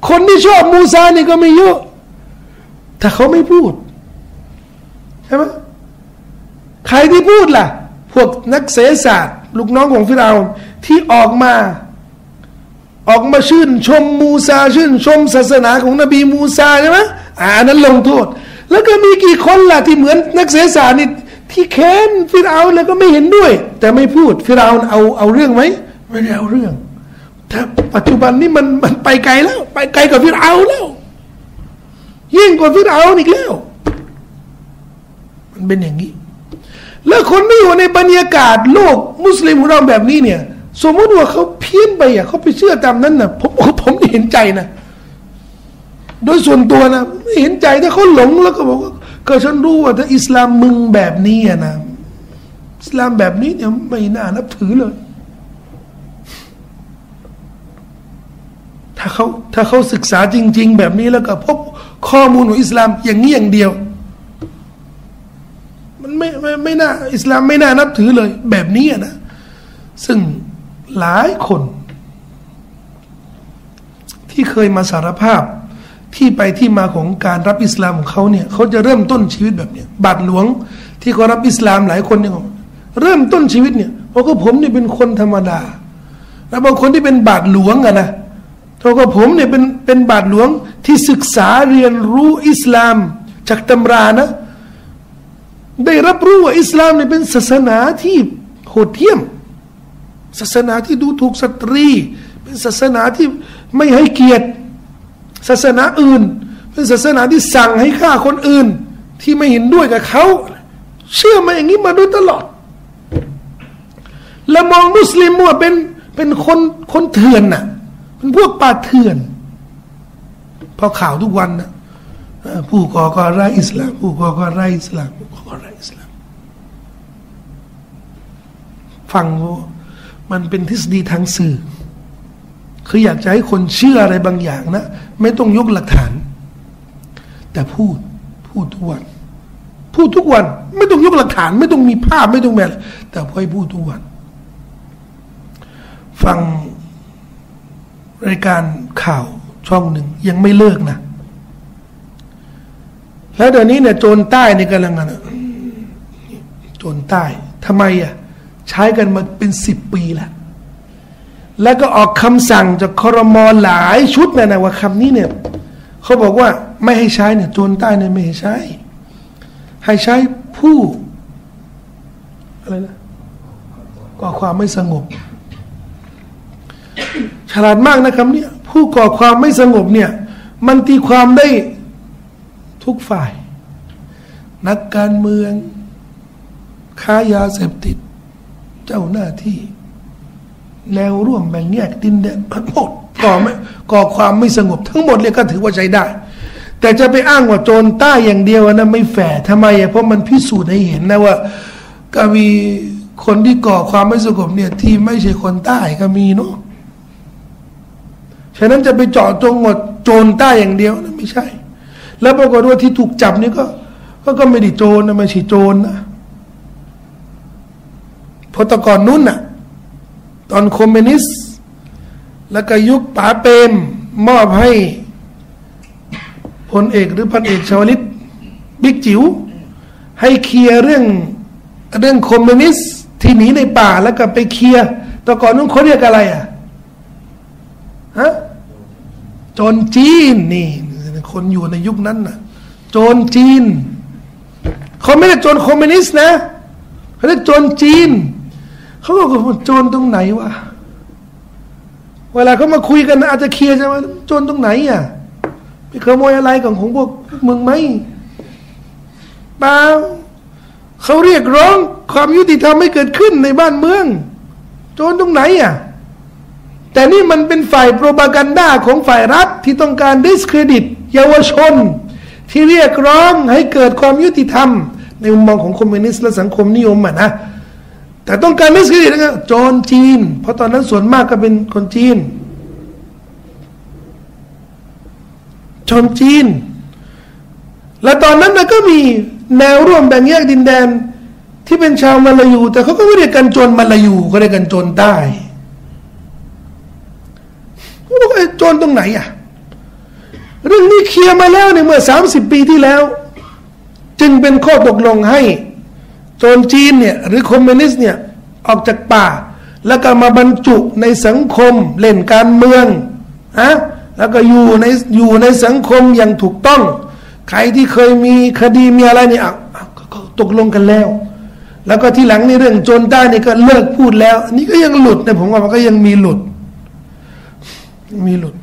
คนที่ชอบมูซานี่ก็ไม่เยอะถ้าเขาไม่พูดใช่ไหมใครที่พูดล่ะ พวกนักเสศาสตร์ ลูกน้องของฟิราที่ออกมา ออกมาชื่นชมมูซาชื่นชมศาสนาของนบีมูซาใช่ไหมอ่านั้นลงโทษ แล้วก็มีกี่คนล่ะที่เหมือนนักเสสานี่ ที่แค้นฟิรเอาแล้วก็ไม่เห็นด้วย แต่ไม่พูดฟิรเอาเอาเอาเรื่องไหมไม่ได้เอาเรื่องแต่ปัจจุบันนี้มันมันไปไกลแล้ว ไปไกลกว่าฟิรเอาแล้วยิ่งกว่าฟิรเอาอีกแล้ว มันเป็นอย่างนี้ แล้วคนที่อยู่ในบรรยากาศโลกมุสลิมของเราแบบนี้เนี่ย สมมติว่าเขาเพี้ยนไปอะเขาไปเชื่อตามนั้นนะผมผมเห็นใจนะโดยส่วนตัวนะไม่เห็นใจถ้าเขาหลงแล้วก็บอกว่า ก็ฉันรู้ว่าถ้าอิสลามมึงแบบนี้นะอิสลามแบบนี้เนี่ยไม่น่านับถือเลย ถ้าเขาถ้าเขาศึกษาจริง ๆ แบบนี้แล้วก็พบข้อมูลของอิสลามอย่างนี้อย่างเดียว มันไม่ไม่ไม่น่าอิสลามไม่น่านับถือเลย แบบนี้นะซึ่งหลายคน ที่เคยมาสารภาพ ที่ไปที่มาของการรับอิสลามของเขาเนี่ยเขาจะเริ่มต้นชีวิตแบบเนี้ยบาทหลวงที่เขารับอิสลามหลายคนเนี่ยเริ่มต้นชีวิตเนี่ยเพราะก็ผมเนี่ยเป็นคนธรรมดา แล้วบางคนที่เป็นบาทหลวงอะนะเพราะก็ผมเนี่ยเป็นเป็นบาทหลวงที่ศึกษาเรียนรู้อิสลามจากตำรานะได้รับรู้ว่าอิสลามเนี่ยเป็นศาสนาที่โหดเหี้ยม ศาสนาที่ดูถูกสตรี เป็นศาสนาที่ไม่ให้เกียรติ ศาสนาอื่น เป็นศาสนาที่สั่งให้ฆ่าคนอื่น ที่ไม่เห็นด้วยกับเขาเชื่อมาอย่างนี้มาโดยตลอด แล้วมองมุสลิมว่าเป็นเป็นคนคนเถื่อนน่ะ เป็นพวกป่าเถื่อนพอข่าวทุกวันนะผู้ก่อการร้ายอิสลาม ผู้ก่อการร้ายอิสลามผู้ก่อการร้ายอิสลามฟังว่ามันเป็นทฤษฎีทางสื่อ คืออยากจะให้คนเชื่ออะไรบางอย่างนะ ไม่ต้องยกหลักฐาน แต่พูดพูดทุกวัน พูดทุกวัน ไม่ต้องยกหลักฐาน ไม่ต้องมีภาพไม่ต้องแบบแต่พอให้พูดทุกวัน ฟังรายการข่าวช่องหนึ่งยังไม่เลิกนะ แล้วเดี๋ยวนี้เนี่ยโจรใต้ในกำลังนะโจรใต้ทำไมอะ ใช้กันมาเป็นสิบปีแล้ว แล้วก็ออกคำสั่งจากคอรมอหลายชุดนะนะว่าคำนี้เนี่ยเขาบอกว่าไม่ให้ใช้เนี่ยโจรใต้เนี่ยไม่ให้ใช้ ให้ใช้ผู้อะไรนะก่อความไม่สงบ ฉลาดมากนะคำนี้ผู้ก่อความไม่สงบเนี่ย มันตีความได้ทุกฝ่าย นักการเมือง ค้ายาเสพติด เจ้าหน้าที่ แนวร่วมแบ่งแยกดินแดนทั้งหมดก่อไม่ก่อความไม่สงบทั้งหมดเลยก็ถือว่าใช้ได้ แต่จะไปอ้างว่าโจรใต้อย่างเดียวนะไม่แฝงทำไมอะเพราะมันพิสูจน์ให้เห็นนะว่าก็มีคนที่ก่อความไม่สงบเนี่ยที่ไม่ใช่คนใต้ก็มีเนาะฉะนั้นจะไปเจาะจงหมดโจรใต้อย่างเดียวนะไม่ใช่ แล้วปรากฏว่าที่ถูกจับนี่ก็ก็ก็ไม่ได้โจรนะไม่ใช่โจรนะพอตะก่อนนู้นน่ะ ตอนคอมมิวนิสต์แล้วก็ยุคป๋าเปรมมอบให้พลเอกหรือพันเอกชวลิตบิ๊กจิ๋วให้เคลียร์เรื่องเรื่องคอมมิวนิสต์ที่หนีในป่าแล้วก็ไปเคลียร์ตอนก่อนนู้นเขาเรียกอะไรอะฮะจนจีนนี่ คนอยู่ในยุคนั้นน่ะจนจีนเขาไม่ได้จนคอมมิวนิสต์นะเขาเรียกจนจีน เขาบอกว่าโจรตรงไหนวะเวลาเขามาคุยกันอาจจะเคลียร์ใช่ไหมโจรตรงไหนอะไปขโมยอะไรของของพวกมึงไหมเปล่าเขาเรียกร้องความยุติธรรมไม่เกิดขึ้นในบ้านเมือง โจรตรงไหนอะแต่นี่มันเป็นฝ่ายโปรปากันดาของฝ่ายรัฐที่ต้องการดิสเครดิต เยาวชน ที่เรียกร้องให้เกิดความยุติธรรม ในมุมมองของคอมมิวนิสต์และสังคมนิยมอะนะ แต่ต้องการมิสกีนะครับโจรจีน เพราะตอนนั้นส่วนมากก็เป็นคนจีนโจรจีน และตอนนั้นก็มีแนวร่วมแบ่งแยกดินแดนที่เป็นชาวมาลายู แต่เขาก็ไม่เรียกกันโจรมาลายูเขาเรียกกันโจรใต้เขาบอกไอ้โจรตรงไหนอะเรื่องนี้เคลียร์มาแล้วในเมื่อสามสิบปีที่แล้ว จึงเป็นข้อตกลงให้ จรจีนเนี่ยหรือคอมมิวนิสต์เนี่ยออกจากป่า แล้วก็มาบรรจุในสังคมเล่นการเมืองอะแล้วก็อยู่ในอยู่ในสังคมอย่างถูกต้อง ใครที่เคยมีคดีมีอะไรเนี่ยก็ตกลงกันแล้ว แล้วก็ที่หลังในเรื่องโจรใต้นี่ก็เลิกพูดแล้วอันนี้ก็ยังหลุดนะผมว่ามันก็ยังมีหลุด มีหลุด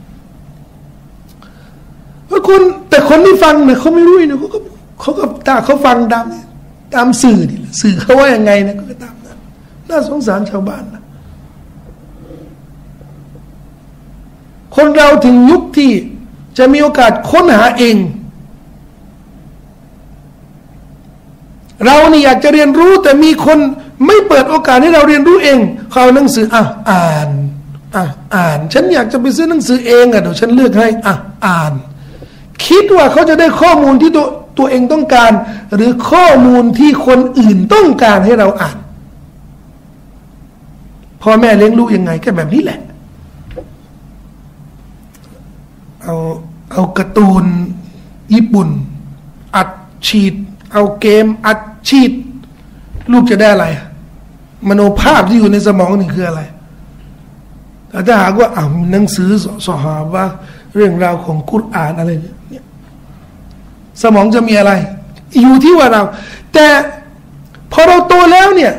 เพราะคนแต่คนที่ฟังเนี่ยเขาไม่รู้เนี่ยเขาก็เขาก็ตาเขาฟังดำ ตามสื่อนี่สื่อเขาว่ายังไงนะก็ตามนั้นน่าสงสารชาวบ้านนะคนเราถึงยุคที่จะมีโอกาสค้นหาเอง เรานี่อยากจะเรียนรู้แต่มีคนไม่เปิดโอกาสให้เราเรียนรู้เอง เขาเอาหนังสืออะอ่านอะอ่าน ฉันอยากจะไปซื้อหนังสือเองอะเดี๋ยวฉันเลือกให้อะอ่าน คิดว่าเขาจะได้ข้อมูลที่ตัว ตัวเองต้องการ หรือข้อมูลที่คนอื่นต้องการให้เราอ่านพ่อแม่เลี้ยงลูกยังไงก็แบบนี้แหละ เอาเอาการ์ตูนญี่ปุ่น อัดฉีด เอาเกมอัดฉีด ลูกจะได้อะไร มโนภาพที่อยู่ในสมองนี่คืออะไรแต่ถ้าหากว่าอ่านหนังสือสหาว่า เรื่องราวของกุรอานอะไรเนี่ย สมองจะมีอะไร อยู่ที่ว่าเรา แต่พอเราโตแล้วเนี่ย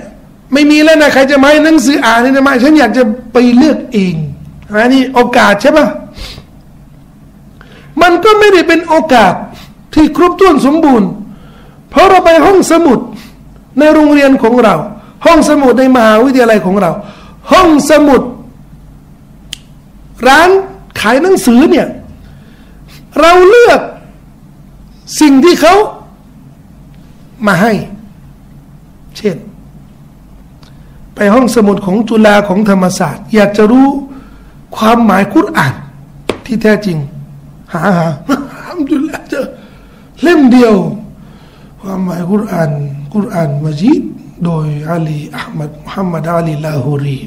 ไม่มีแล้วนะใครจะมาให้หนังสืออ่านนี่นะมาฉันอยากจะไปเลือกเองอันนี้โอกาสใช่ปะมันก็ไม่ได้เป็นโอกาสที่ครบถ้วนสมบูรณ์ เพราะเราไปห้องสมุดในโรงเรียนของเรา ห้องสมุดในมหาวิทยาลัยของเรา ห้องสมุด ร้านขายหนังสือเนี่ย เราเลือก สิ่งที่เขามาให้ เช่น ไปห้องสมุดของจุฬาของธรรมศาสตร์ อยากจะรู้ความหมายคุรอ่าน ที่แท้จริง หาหาทำจุฬาเจอเล่มเดียว ความหมายคุรอ่านคุรอ่านมัจิดโดยอาลีอัลมัดมุฮัมมัดอาลีลาฮูรี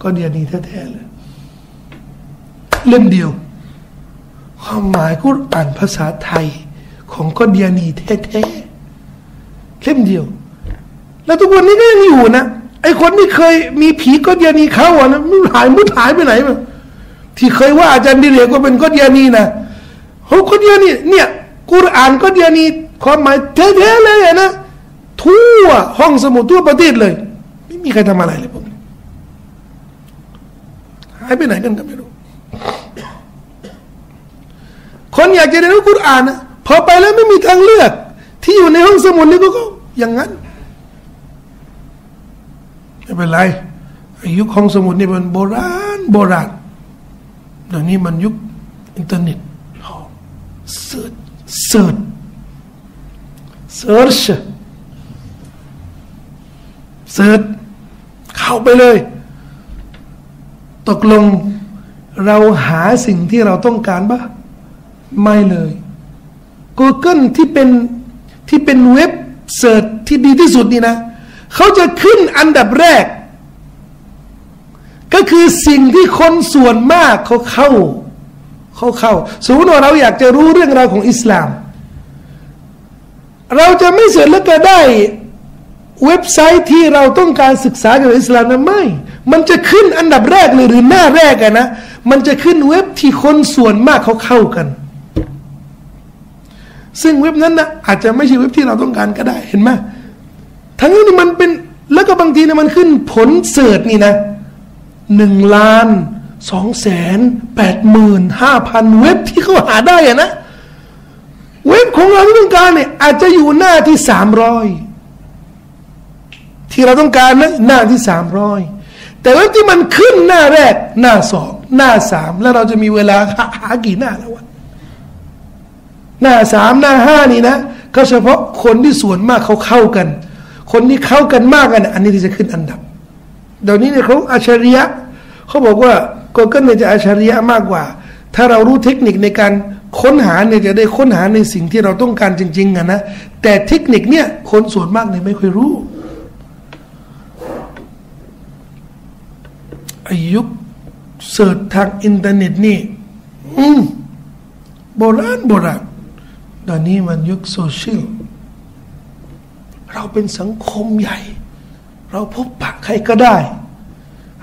ก็เดียนี้แท้ๆเลย เล่มเดียว ความหมายกุรอ่านภาษาไทยของกอดียนีแท้ๆเล่มเดียว แล้วทุกวันนี้ก็ยังอยู่นะไอคนที่เคยมีผีกอดียนีเข้าอะนะมันหายมุดหายไปไหนมาที่เคยว่าอาจารย์ดิเรกว่าเป็นกอดียนีนะเขากอดียนีเนี่ยกุรอ่านกอดียนีความหมายแท้ๆเลยนะทั่วห้องสมุดทั่วประเทศเลย ไม่มีใครทำอะไรเลยพวกนี้หายไปไหนกันก็ไม่รู้ คนอยากจะเรียนรู้กุรอานนะพอไปแล้วไม่มีทางเลือก ที่อยู่ในห้องสมุดนี่ก็อย่างนั้นไม่เป็นไรยุคห้องสมุดนี่มันโบราณโบราณเดี๋ยวนี้มันยุคอินเทอร์เน็ตเสิร์ชเสิร์ชเสิร์ชเสิร์ชเข้าไปเลย ตกลงเราหาสิ่งที่เราต้องการปะ ไม่เลย Google ที่เป็นที่เป็นเว็บเสิร์ชที่ดีที่สุดนี่นะเขาจะขึ้นอันดับแรก ก็คือสิ่งที่คนส่วนมากเขาเข้าเขาเข้าสมมติว่าเราอยากจะรู้เรื่องราวของอิสลาม เราจะไม่ search แล้วก็ได้เว็บไซต์ที่เราต้องการศึกษาเกี่ยวกับอิสลามนะไม่ มันจะขึ้นอันดับแรกเลยหรือหน้าแรกอะนะ มันจะขึ้นเว็บที่คนส่วนมากเขาเข้ากัน ซึ่งเว็บนั้นนะอาจจะไม่ใช่เว็บที่เราต้องการก็ได้เห็นไหมทั้งนี้นี่มันเป็นแล้วก็บางทีนะมันขึ้นผล search นี่นะหนึ่งล้านสองแสนแปดหมื่นห้าพันเว็บที่เขาหาได้อะนะเว็บของเราที่ต้องการเนี่ยอาจจะอยู่หน้าที่สามร้อยที่เราต้องการนะหน้าที่สามร้อยแต่เว็บที่มันขึ้นหน้าแรก หน้าสองหน้าสามแล้วเราจะมีเวลาหาหากี่หน้าแล้ววะ หน้าสามหน้าห้านี่นะ ก็เฉพาะคนที่ส่วนมากเขาเข้ากัน คนที่เข้ากันมากกัน อันนี้ที่จะขึ้นอันดับ เดี๋ยวนี้เนี่ยเขาอาชริยะเขาบอกว่าก็ก็เนี่ยจะอาชริยะมากกว่า ถ้าเรารู้เทคนิคในการค้นหาเนี่ยจะได้ค้นหาในสิ่งที่เราต้องการจริงๆอะนะแต่เทคนิคเนี่ยคนส่วนมากเนี่ยไม่ค่อยรู้อายุเสิร์ชทางอินเทอร์เน็ตนี่ อืมโบราณโบราณ ตอนนี้มันยุคโซเชียลเราเป็นสังคมใหญ่ เราพบปะใครก็ได้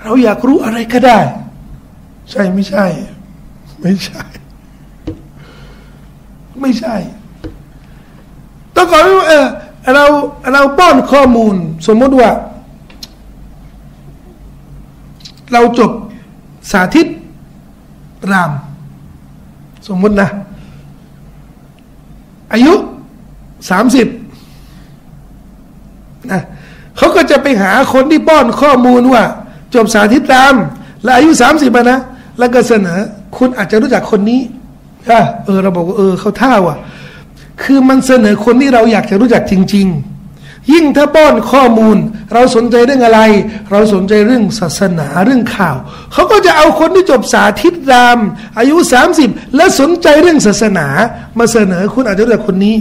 เราอยากรู้อะไรก็ได้ ใช่ไม่ใช่ ไม่ใช่ ไม่ใช่ต้องก่อเออเราเราป้อนข้อมูล สมมติว่า เราจบสาธิตราม สมมตินะ อายุสามสิบนะเขาก็จะไปหาคนที่ป้อนข้อมูลว่า จบสาธิตราม และอายุสามสิบนะ แล้วก็เสนอ คุณอาจจะรู้จักคนนี้อะเออเราบอกว่าเออเขาท่าว่ะ คือมันเสนอคนที่เราอยากจะรู้จักจริง ๆ ยิ่งถ้าป้อนข้อมูล เราสนใจเรื่องอะไร เราสนใจเรื่องศาสนาเรื่องข่าว เขาก็จะเอาคนที่จบสาธิตราม อายุสามสิบและสนใจเรื่องศาสนา มาเสนอคุณอาจจะรู้จักคนนี้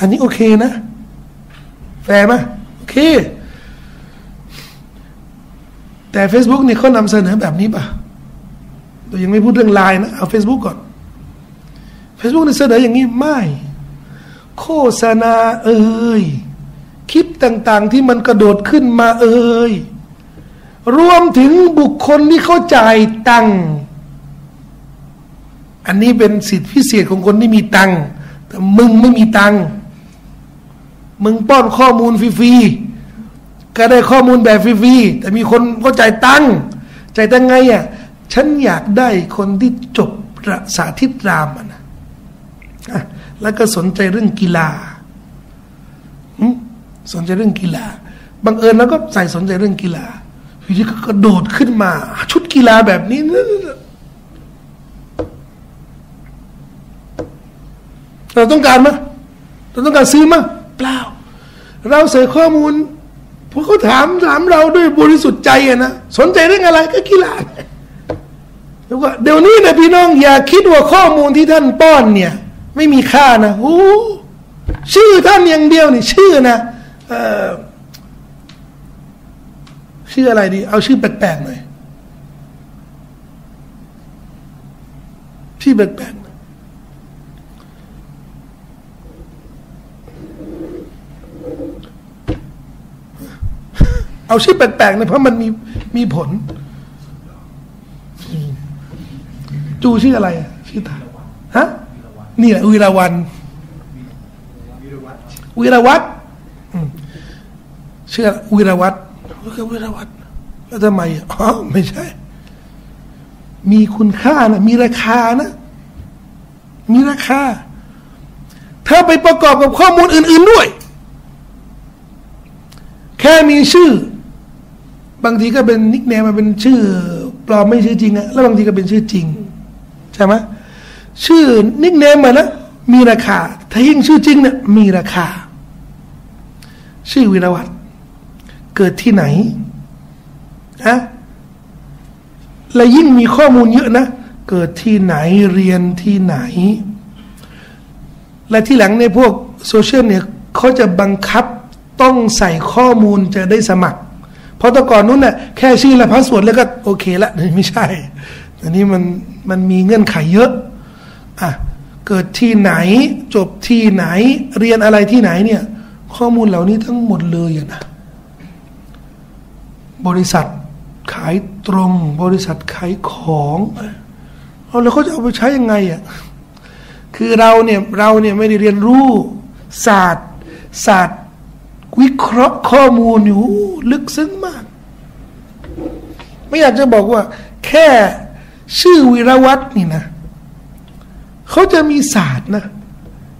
อันนี้โอเคนะ แฟร์ไหมโอเค แต่ Facebook นี่เขานำเสนอแบบนี้ป่ะตัวยังไม่พูดเรื่องไลน์นะ เอา Facebook ก่อน Facebook นี่เสนออย่างนี้ไม่ โฆษณาเอ่ยคลิปต่างๆที่มันกระโดดขึ้นมาเอ่ยรวมถึงบุคคลที่เขาจ่ายตังอันนี้เป็นสิทธิพิเศษของคนที่มีตังแต่มึงไม่มีตังมึงป้อนข้อมูลฟรีๆก็ได้ข้อมูลแบบฟรีๆแต่มีคนก็จ่ายตังจ่ายตังไงอะฉันอยากได้คนที่จบสาธิตรามนะ แล้วก็สนใจเรื่องกีฬาสนใจเรื่องกีฬาบังเอิญแล้วก็ใส่สนใจเรื่องกีฬาอยู่ที่ก็กระโดดขึ้นมา ชุดกีฬาแบบนี้เราต้องการมั้ยเราต้องการซื้อมั้ยเปล่า เราใส่ข้อมูลพวกเขาถามถามเราด้วยบริสุทธิ์ใจอะนะสนใจเรื่องอะไรก็กีฬาแล้วก็เดี๋ยวนี้นะพี่น้องอย่าคิดว่าข้อมูลที่ท่านป้อนเนี่ย ไม่มีค่านะโอ้ชื่อท่านอย่างเดียวนี่ ชื่อนะเออชื่ออะไรดี เอาชื่อแปลกๆหน่อยชื่อแปลกๆเอาชื่อแปลกๆนะเพราะมันมีมีผล จูชื่ออะไรอะชื่อตาฮะ นี่แหละวีรวันวีรวัตรชื่อวีรวัตรก็วีรวัตรแล้วทำไมอ๋อไม่ใช่ มีคุณค่านะมีราคานะ มีราคา ถ้าไปประกอบกับข้อมูลอื่น ๆด้วย แค่มีชื่อ บางทีก็เป็นนิกเนมมาเป็นชื่อ ปลอมไม่ชื่อจริงอะแล้วบางทีก็เป็นชื่อจริง ใช่ไหม ชื่อนิกเนมมานะมีราคา ถ้ายิ่งชื่อจริงเนี่ยมีราคา ชื่อวิรวัตเกิดที่ไหนฮะและยิ่งมีข้อมูลเยอะนะ เกิดที่ไหนเรียนที่ไหน และที่หลังในพวกโซเชียลเนี่ยเขาจะบังคับต้องใส่ข้อมูลจะได้สมัคร เพราะแต่ก่อนนู้นน่ะแค่ชื่อและ password แล้วก็โอเคละ ไม่ใช่อันนี้มันมันมีเงื่อนไขเยอะ อะเกิดที่ไหน จบที่ไหน เรียนอะไรที่ไหนเนี่ย ข้อมูลเหล่านี้ทั้งหมดเลยนะ บริษัทขายตรง บริษัทขายของเอาแล้วเขาจะเอาไปใช้ยังไงอะคือเราเนี่ยเราเนี่ยไม่ได้เรียนรู้ศาสตร์ศาสตร์วิเคราะห์ข้อมูลอยู่ลึกซึ้งมาก ไม่อยากจะบอกว่า แค่ชื่อวิรวัตนี่นะ เขาจะมีศาสตร์นะ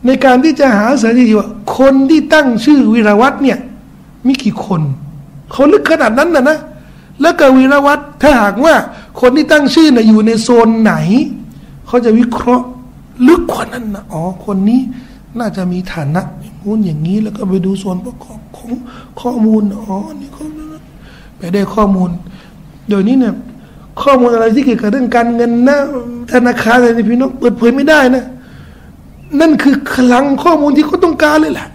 ในการที่จะหาสถิติว่า คนที่ตั้งชื่อวิรวัตรเนี่ย มีกี่คน เขาลึกขนาดนั้นนะนะ แล้วก็วิรวัตรถ้าหากว่า คนที่ตั้งชื่อนะ่ะอยู่ในโซนไหน เขาจะวิเคราะห์ลึกกว่านั้นนะอ๋อ คนนี้น่าจะมีฐานะนู้นอย่างนี้ แล้วก็ไปดูส่วนประกอบของข้อมูล อ๋อ นี่เขาไปได้ข้อมูลเดี๋ยวนี้เนี่ย ข้อมูลอะไรที่เกี่ยวกับเรื่องการเงินนะธนาคารอะไรนี่พี่น้องเปิดเผยไม่ได้นะ นั่นคือคลังข้อมูลที่เขาต้องการเลยแหละ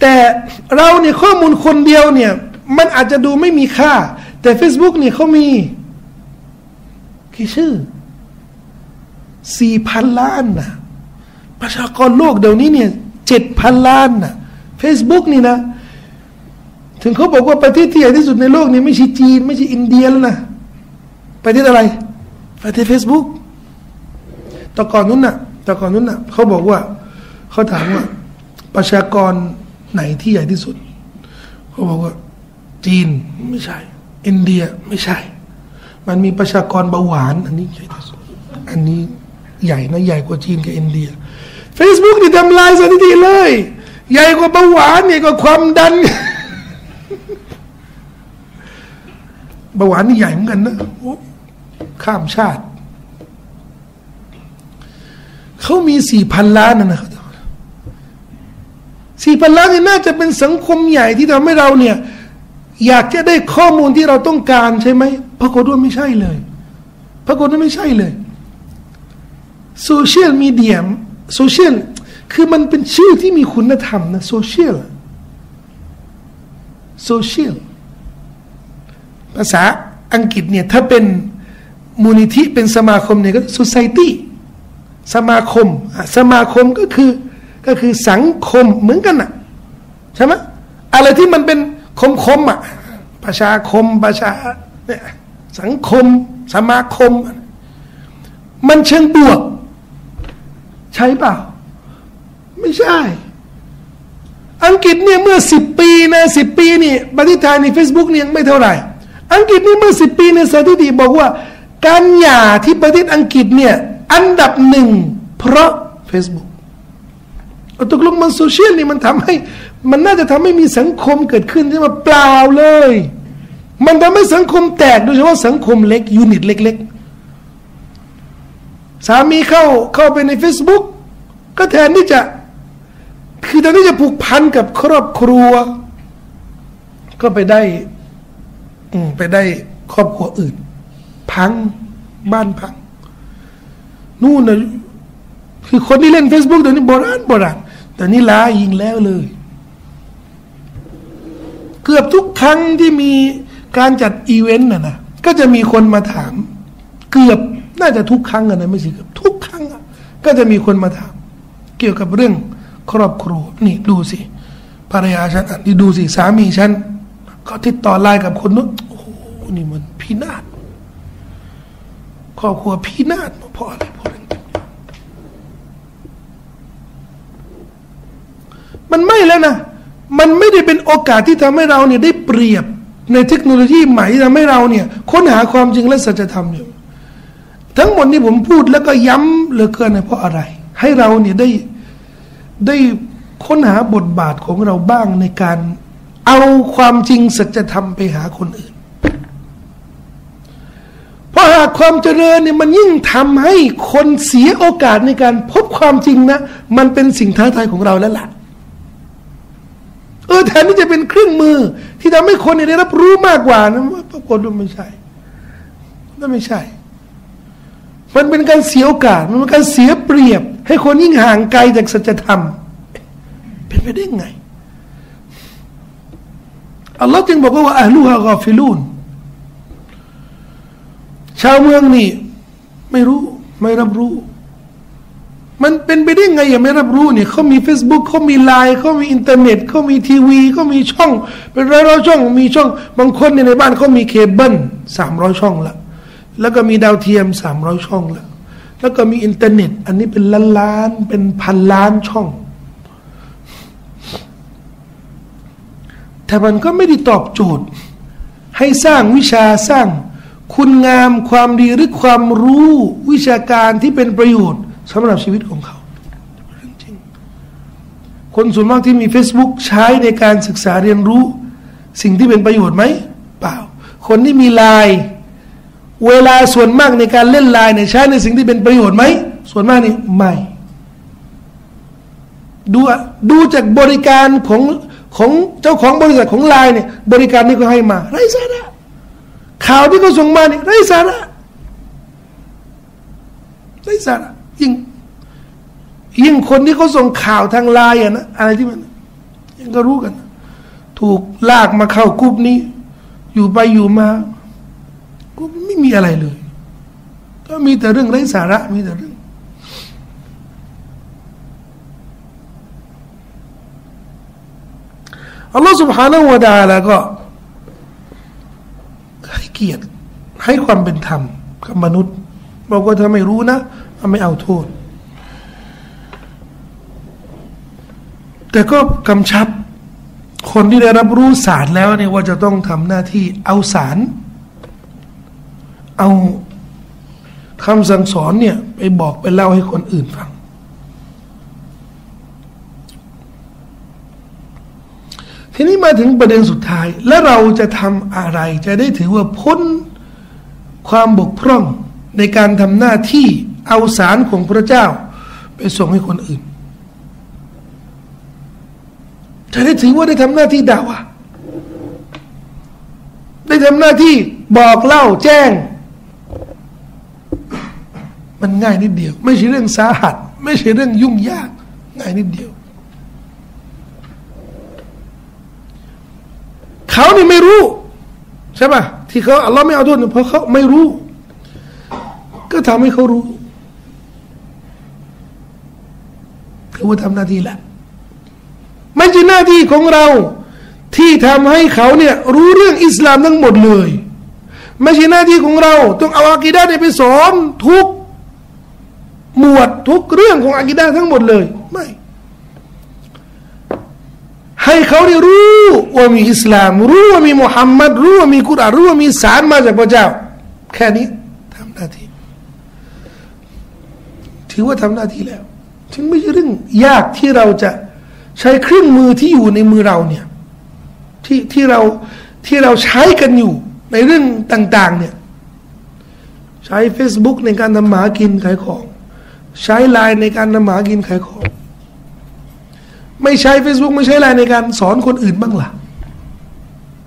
แต่เราเนี่ยข้อมูลคนเดียวเนี่ย มันอาจจะดูไม่มีค่า แต่ Facebook เนี่ยเขามีกี่ชื่อสี่พันล้านนะประชากรโลกเดี๋ยวนี้เนี่ยเจ็ดพันล้านนะเฟซบุ๊กนี่นะ ถึงเขาบอกว่าประเทศที่ใหญ่ที่สุดในโลกนี่ไม่ใช่จีน ไม่ใช่อินเดียแล้วนะประเทศอะไรประเทศเฟซบุ๊กต่ก่อนนู้นน่ะต่ก่อนนู้นน่ะเขาบอกว่าเขาถามว่าประชากรไหนที่ใหญ่ที่สุด เขาบอกว่า จีนไม่ใช่ อินเดียไม่ใช่ มันมีประชากรเบาหวาน อันนี้ใหญ่ที่สุดอันนี้ใหญ่นะใหญ่กว่าจีนกับอินเดีย Facebook นี่ทำลายสถิติเลย ใหญ่กว่าเบาหวานใหญ่กว่าความดัน เบาหวานนี่ใหญ่เหมือนกันนะข้ามชาติ เขามีสี่พันล้านนะนะสี่พันล้านนี่น่าจะเป็นสังคมใหญ่ที่ทำให้เราเนี่ย อยากจะได้ข้อมูลที่เราต้องการใช่ไหมปรากฏว่าไม่ใช่เลยปรากฏว่าไม่ใช่เลยโซเชียลมีเดียโซเชียลคือมันเป็นชื่อที่มีคุณธรรมนะโซเชียลโซเชียล ภาษาอังกฤษเนี่ย ถ้าเป็นมูลนิธิเป็นสมาคมเนี่ยก็ society สมาคม สมาคมก็คือก็คือสังคมเหมือนกันอะใช่ไหมอะไรที่มันเป็นคมคมอะประชาคมประชาเนี่ยสังคม สมาคม มันเชิงบวก ใช่เปล่า ไม่ใช่ อังกฤษเนี่ยเมื่อสิบปีนะสิบปีนี่ประเทศไทยใน Facebook เนี่ยยังไม่เท่าไหร่ อังกฤษนี่เมื่อสิบปีในสถิติบอกว่า การหย่าที่ประเทศอังกฤษเนี่ย อันดับหนึ่งเพราะ Facebook ตกลงมันโซเชียลนี่มันทำให้ มันน่าจะทำให้มีสังคมเกิดขึ้นใช่ไหมเปล่าเลย มันทำให้สังคมแตกโดยเฉพาะสังคมเล็ก unit เล็ก ๆ สามีเข้าเข้าไปใน Facebook ก็แทนที่จะ คือแทนที่จะผูกพันกับครอบครัว ก็ไปได้ ไปได้ครอบครัวอื่น พังบ้านพัง นู่นนะคือคนที่เล่น Facebook เดี๋ยวนี้โบราณโบราณแต่นี่ล้ายิงแล้วเลย เกือบทุกครั้งที่มีการจัดอีเวนต์น่ะนะก็จะมีคนมาถาม เกือบน่าจะทุกครั้งอะนะไม่ใช่เกือบทุกครั้งอะก็จะมีคนมาถาม เกี่ยวกับเรื่องครอบครัวนี่ดูสิภรรยาฉันนี่ดูสิสามีฉัน ก็ติดต่อไลน์กับคนนู้นโอ้โหนี่มันพินาศครอบครัวพินาศเพราะอะไรเพราะมันไม่แล้วนะ มันไม่ได้เป็นโอกาสที่ทำให้เราเนี่ยได้เปรียบในเทคโนโลยีใหม่ที่ทำให้เราเนี่ยค้นหาความจริงและสัจธรรมอยู่ทั้งหมดที่ผมพูดแล้วก็ย้ำเหลือเกินเพราะอะไร ให้เราเนี่ยได้ได้ค้นหาบทบาทของเราบ้างในการ เอาความจริงสัจธรรมไปหาคนอื่น เพราะหากความเจริญเนี่ยมันยิ่งทำให้คนเสียโอกาสในการพบความจริงนะ มันเป็นสิ่งท้าทายของเราแล้วล่ะเออแทนที่จะเป็นเครื่องมือ ที่ทำให้คนได้รับรู้มากกว่านะปรากฏว่าไม่ใช่นั่นไม่ใช่ มันเป็นการเสียโอกาส มันเป็นการเสียเปรียบ ให้คนยิ่งห่างไกลจากสัจธรรม เป็นไปได้ไง อัลลอฮ์จึงบอกว่าอัลลูฮะกอฟิลูนชาวเมืองนี่ ไม่รู้ไม่รับรู้ มันเป็นไปได้ไงยังไม่รับรู้เนี่ยเขามี Facebook เขามีไลน์เขามีอินเทอร์เน็ตเขามีทีวีเขามีช่อง เป็นร้อยร้อยช่องมีช่อง บางคนในบ้านเขามีเคเบิลสามร้อยช่องละแล้วก็มีดาวเทียมสามร้อยช่องละแล้วก็มีอินเทอร์เน็ต อันนี้เป็นล้านล้านเป็นพันล้านช่อง แต่มันก็ไม่ได้ตอบโจทย์ ให้สร้างวิชาสร้าง คุณงามความดีหรือความรู้วิชาการที่เป็นประโยชน์สำหรับชีวิตของเขาจริงคนส่วนมากที่มี Facebook ใช้ในการศึกษาเรียนรู้ สิ่งที่เป็นประโยชน์ไหมเปล่า คนที่มีไลน์เวลาส่วนมากในการเล่นไลน์เนี่ยใช้ในสิ่งที่เป็นประโยชน์ไหมส่วนมากนี่ไม่ดูดูจากบริการของ ของเจ้าของบริษัทของไลน์เนี่ยบริการนี้ก็ให้มาไร้สาระข่าวที่เขาส่งมาเนี่ยไร้สาระไร้สาระยิ่งยิ่งคนที่เขาส่งข่าวทางไลน์อะนะอะไรที่มันยังก็รู้กัน ถูกลากมาเข้ากรุ๊ปนี้ อยู่ไปอยู่มาก็ไม่มีอะไรเลย ก็มีแต่เรื่องไร้สาระมีแต่เรื่อง อัลลอฮ์สุบฮานาอูดาแล้ก็ ให้เกียรติให้ความเป็นธรรมกับมนุษย์บอกว่าถ้าไม่รู้นะไม่เอาโทษ แต่ก็กำชับคนที่ได้รับรู้สารแล้วเนี่ยว่าจะต้องทำหน้าที่เอาสาร เอาคำสั่งสอนเนี่ย ไปบอกไปเล่าให้คนอื่นฟัง ทีนี้มาถึงประเด็นสุดท้าย แล้วเราจะทำอะไร จะได้ถือว่าพ้นความบกพร่องในการทำหน้าที่เอาสารของพระเจ้า ไปส่งให้คนอื่น จะได้ถือว่าได้ทำหน้าที่ด่าวะได้ทำหน้าที่บอกเล่าแจ้ง มันง่ายนิดเดียว ไม่ใช่เรื่องสาหัส ไม่ใช่เรื่องยุ่งยาก ง่ายนิดเดียว เขานี่ไม่รู้ ใช่ปะที่เขาอัลลอฮ์ไม่เอาโทษเพราะเขาไม่รู้ ก็ทำให้เขารู้คือว่าทำหน้าที่แหละไม่ใช่หน้าที่ของเราที่ทำให้เขาเนี่ยรู้เรื่องอิสลามทั้งหมดเลย ไม่ใช่หน้าที่ของเรา ต้องเอาอากีดะเนี่ยไปสอนทุกหมวดทุกเรื่องของอากีดะทั้งหมดเลย ไม่ ให้เขาได้รู้ว่ามีอิสลาม รู้ว่ามีมุฮัมมัดรู้ว่ามีกุรอานรู้ว่ามีสารมาจากพระเจ้า แค่นี้ทำหน้าที่ ถือว่าทำหน้าที่แล้วถึงไม่ใช่เรื่องยากที่เราจะใช้เครื่องมือที่อยู่ในมือเราเนี่ยที่ที่เราที่เราใช้กันอยู่ในเรื่องต่าง ๆ เนี่ย ใช้ Facebook ในการทำหมากินขายของ ใช้ไลน์ในการทำหมากินขายของ ไม่ใช้ Facebook ไม่ใช้ไลน์ในการสอนคนอื่นบ้างล่ะ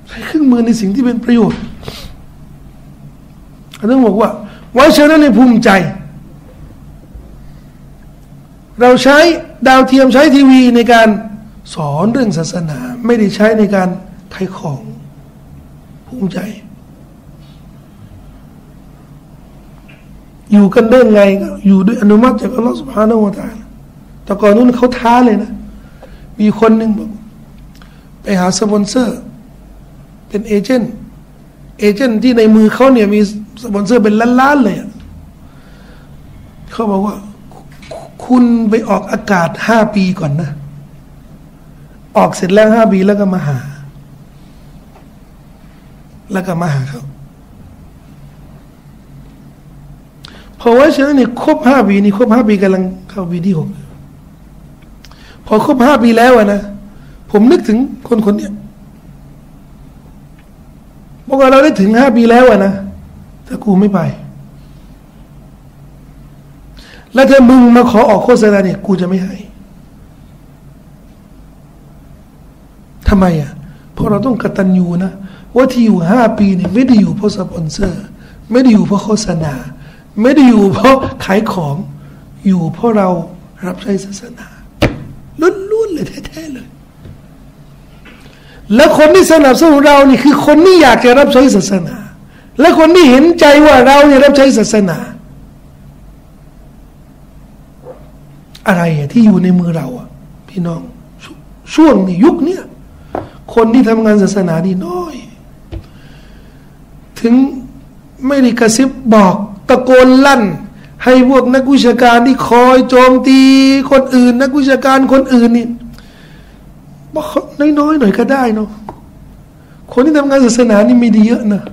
ใช้เครื่องมือในสิ่งที่เป็นประโยชน์อันนั้นบอกว่าว่าเชื่อนั้นในภูมิใจ เราใช้ดาวเทียมใช้ทีวีในการสอนเรื่องศาสนา ไม่ได้ใช้ในการขายของภูมิใจ อยู่กันได้ไงก็อยู่ด้วยอนุมัติจากอัลลอฮฺسبحانه وتعالىแต่ก่อนนู้นเขาท้าเลยนะ มีคนหนึ่งบอกไปหาสปอนเซอร์ เป็น agent agent ที่ในมือเขาเนี่ยมีสปอนเซอร์เป็นล้านๆเลยเขาบอกว่า คุณไปออกอากาศห้าปีก่อนนะ ออกเสร็จแล้วห้าปีแล้วก็มาหา แล้วก็มาหาเขาเพราะว่าฉะนั้นนี่ครบห้าปีนี่ครบห้าปีกำลังเข้าปีที่หก พอครบห้าปีแล้วนะ ผมนึกถึงคนคนนี้บอกว่าเราได้ถึงห้าปีแล้วนะถ้ากูไม่ไป แล้วถ้ามึงมาขอออกโฆษณาเนี่ย กูจะไม่ให้ทำไมอะ เพราะเราต้องกตัญญูนะ ว่าที่อยู่ห้าปีเนี่ยไม่ได้อยู่เพราะสปอนเซอร์ ไม่ได้อยู่เพราะโฆษณา ไม่ได้อยู่เพราะขายของ อยู่เพราะเรารับใช้ศาสนา ล้วนๆเลยแท้ๆเลย และคนที่สนับสนุนเรานี่คือคนที่อยากจะรับใช้ศาสนา และคนที่เห็นใจว่าเราเนี่ยรับใช้ศาสนา อะไรที่อยู่ในมือเราอะ พี่น้องช่วงนี้ยุคเนี้ยคนที่ทำงานศาสนานี่น้อย ถึงไม่ได้กระซิบบอกตะโกนลั่น ให้พวกนักวิชาการที่คอยโจมตีคนอื่น นักวิชาการคนอื่นนี่บอกน้อยๆหน่อยก็ได้เนาะคนที่ทำงานศาสนานี่มีดีเยอะนะ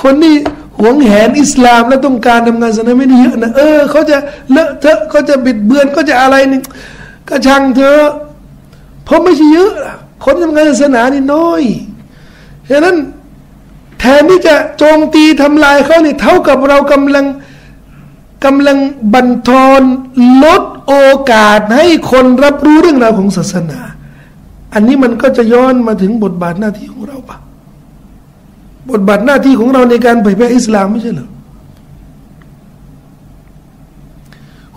คนที่หวงแหนอิสลามและต้องการทำงานศาสนาไม่ดีเยอะนะเออเขาจะเลอะเทอะเขาจะบิดเบือนเขาจะอะไรนี่ก็ช่างเธอเพราะไม่ใช่เยอะคนทำงานศาสนานี่น้อยฉะนั้นแทนที่จะโจมตีทำลายเขาเนี่ยเท่ากับเรากำลัง กำลังบันทอนลดโอกาสให้คนรับรู้เรื่องราวของศาสนา อันนี้มันก็จะย้อนมาถึงบทบาทหน้าที่ของเราปะบทบาทหน้าที่ของเราในการเผยแพร่อิสลามไม่ใช่เหรอ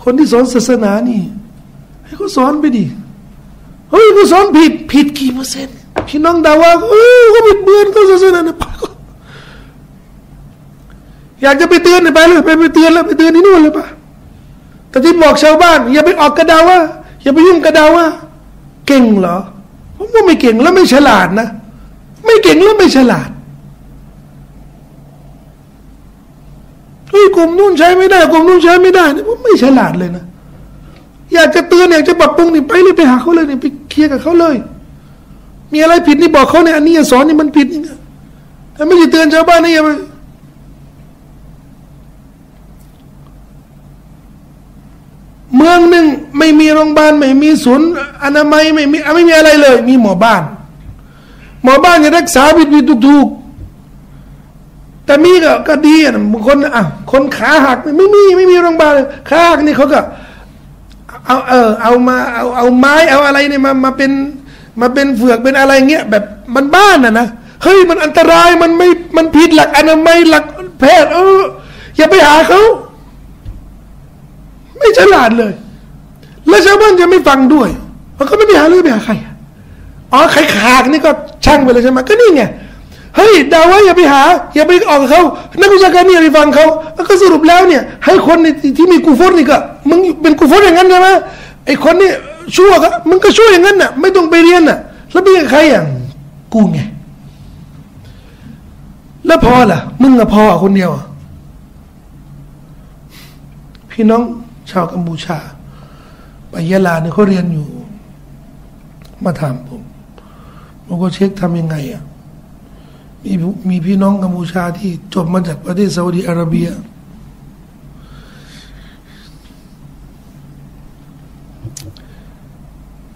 คนที่สอนศาสนานี่ ให้เขาสอนไปดิเฮ้ยเขาสอนผิดผิดกี่เปอร์เซ็นต์พี่น้องดาว่าเออเขาบิดเบือนเขาศาสนาเนี่ย อยากจะไปเตือนไปเลยไปไปเตือนแล้วไปเตือนที่นู่นเลยปะแต่ที่บอกชาวบ้าน อย่าไปออกกระดาว่าอย่าไปยุ่งกระดาว่าเก่งเหรอผมว่าไม่เก่งแล้วไม่ฉลาดนะ ไม่เก่งแล้วไม่ฉลาดเฮ้ยกลุ่มนู้นใช้ไม่ได้กลุ่มนู้นใช้ไม่ได้นี่ผมไม่ฉลาดเลยนะอยากจะเตือนอยากจะปรับปรุงนี่ไปเลยไปหาเขาเลยนี่ไปเคลียร์กับเขาเลย มีอะไรผิดนี่บอกเขาเนี่ยอันนี้สอนนี่มันผิดนี่ไงถ้าไม่ใช่เตือนชาวบ้านนี่อย่าไป เมืองหนึ่งไม่มีโรงพยาบาลไม่มีศูนย์อนามัยไม่มีไม่มีอะไรเลย มีหมอบ้าน หมอบ้านจะรักษาผิดผิดถูกถูกแต่มีก็ก็ดีอะบางคนอะคนขาหักไม่มีไม่มีโรงพยาบาลขาหักนี่เขาก็เอาเออเอามาเอาเอาไม้เอาอะไรเนี่ยมามาเป็นมาเป็นเฟือกเป็นอะไรเงี้ยแบบมันบ้านอะนะเฮ้ยมันอันตรายมันไม่มันผิดหลักอนามัยหลักแพทย์เอออย่าไปหาเขา ไม่ฉลาดเลย แล้วชาวบ้านจะไม่ฟังด้วยมันก็ไม่ไปหาเรื่องไปหาใครอ๋อใครขากนี่ก็ช่างไปเลยใช่ไหมก็นี่ไงเฮ้ยดาวะอย่าไปหา อย่าไปออกเขานักวิชาการนี่อย่าไปฟังเขาแล้วก็สรุปแล้วเนี่ย ให้คนที่มีกูฟอร์นี่ก็มึงเป็นกูฟอร์อย่างนั้นใช่ไหมไอ้คนนี่ชั่วก็มึงก็ชั่วอย่างนั้นน่ะ ไม่ต้องไปเรียนน่ะ แล้วเป็นใครอย่างกูไงแล้วพอล่ะ มึงอะพอคนเดียวพี่น้อง ชาวกัมพูชาไปยะลาเนี่ยเขาเรียนอยู่ มาถามผมผมก็เช็คทำยังไงอะมีมีพี่น้องกัมพูชาที่จบมาจากประเทศซาอุดีอาระเบีย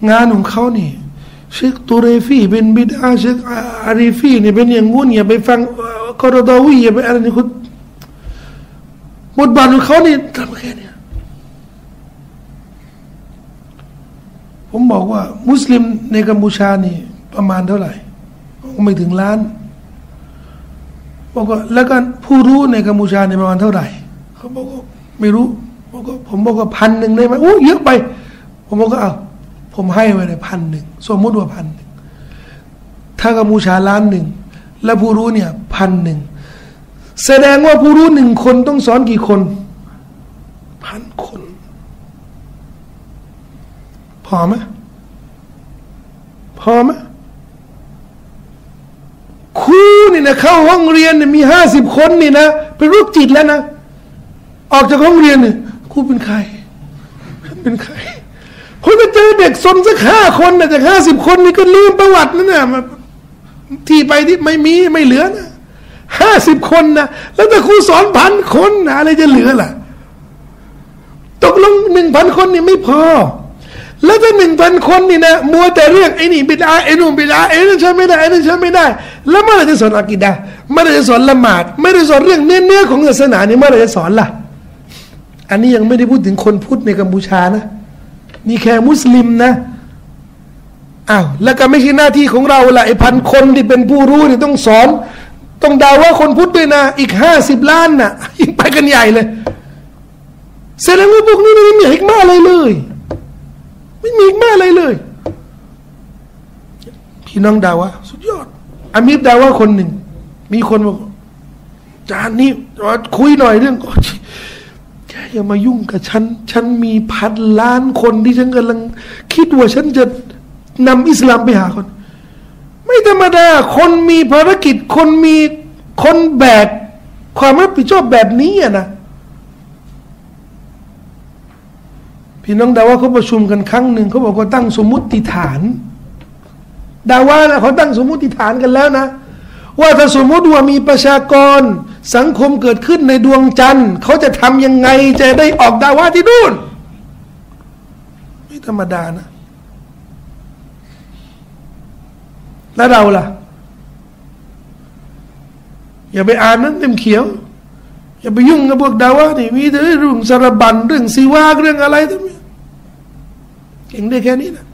งานของเขานี่เชคตูเรฟีเป็นบิดาเชคอารีฟีนี่เป็นอย่างงู้นอย่าไปฟังคอร์ดอวีอย่าไปอะไรนี่คุณบทบาทของเขานี่ทำแค่นี้ ผมบอกว่า มุสลิมในกัมพูชานี่ ประมาณเท่าไหร่ไม่ถึงล้านบอกว่าแล้วก็ผู้รู้ในกัมพูชาในประมาณเท่าไหร่เขาบอกว่าไม่รู้บอกว่าผมบอกว่าพันหนึ่งได้ไหมโอ้เยอะไป ผมบอกว่าเอาผมให้ไว้เลยพันหนึ่งสมมติว่าพันหนึ่งถ้ากัมพูชาล้านหนึ่งแล้วผู้รู้เนี่ยพันหนึ่งแสดงว่าผู้รู้หนึ่งคนต้องสอนกี่คนพันคน พอไหมพอไหมครูนี่นะเข้าห้องเรียนมีห้าสิบคนนี่นะเป็นรูปจิตแล้วนะออกจากห้องเรียนเนี่ยครูเป็นใคร เป็นใครผมจะเจอเด็กสนสักห้าคนนะจากห้าสิบคนนี่ก็ลืมประวัตินั่นนะที่ไปที่ไม่มีไม่เหลือนะห้าสิบคนนะแล้วถ้าครูสอนพันคนนะอะไรจะเหลือล่ะ ตกลงหนึ่งพันคนนี่ไม่พอ แล้วถ้าหนึ่งพันคนนี่นะมัวแต่เรื่องไอ้นี่บิดาไอ้นู่นบิดาไอ้นั่นใช่ไม่ได้ไอ้นั่นใช่ไม่ได้ แล้วเมื่อไรจะสอนอักีดาเมื่อไรจะสอนละหมาดไม่ได้สอนเรื่องเนื้อเนื้อของศาสนานี่เมื่อไรจะสอนล่ะ อันนี้ยังไม่ได้พูดถึงคนพุทธในกัมพูชานะนี่แค่มุสลิมนะอ้าวแล้วก็ไม่ใช่หน้าที่ของเราละไอ้พันคนที่เป็นผู้รู้นี่ต้องสอน ต้องดาว่าคนพุทธด้วยนะอีกห้าสิบล้านนะ่ะยิ่งไปกันใหญ่เลยแสดงว่าพวกนี้ไม่มีหิกมาอะไรเลย ไม่มีหิกมาอะไรเลย พี่น้องดาวะสุดยอดอามิรดาวะคนหนึ่ง มีคนบอกจานนี้คุยหน่อยเรื่องแกอย่ามายุ่งกับฉัน ฉันมีพันล้านคนที่ฉันกำลัง คิดว่าฉันจะนำอิสลามไปหาคน ไม่ธรรมดา คนมีภารกิจ คนมีคนแบกความรับผิดชอบแบบนี้อะนะ พี่น้องดาว่าเขาประชุมกันครั้งหนึ่งเขาบอกว่าตั้งสมมุติฐานดาว่านะเขาตั้งสมมุติฐานกันแล้วนะ ว่าถ้าสมมุติว่ามีประชากรสังคมเกิดขึ้นในดวงจันทร์เขาจะทำยังไงจะได้ออกดาว่าที่นู่นไม่ธรรมดานะ แล้วเราล่ะ อย่าไปอ่านนั้นเต็มเขียว อย่าไปยุ่งกับพวกดาวะนี่มีแต่เรื่องสารบันเรื่องซีวาเรื่องอะไรทั้งนี้ เก่งได้แค่นี้นะ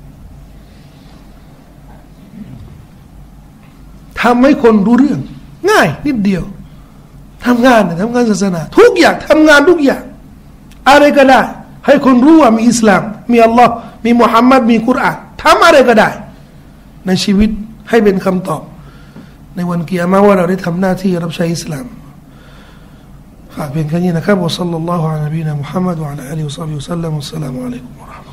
ทำให้คนรู้เรื่อง ง่าย นิดเดียวทำงานทำงานศาสนา ทุกอย่างทำงานทุกอย่าง อะไรก็ได้ ให้คนรู้ว่ามีอิสลาม มีอัลลอฮ์มีมุฮัมมัดมีกุรอานทำอะไรก็ได้ ในชีวิตให้เป็นคำตอบ ในวันเกียรมาว่าเราได้ทำหน้าที่รับใช้อิสลามฝากเพียงแค่นี้นะครับวะสัลลัลลอฮุอะลัยฮิวะซัลลัมมุฮัมมัดวะอะลัยฮิวะซัลลัมอัสสลามุอะลัยกุมวะราะ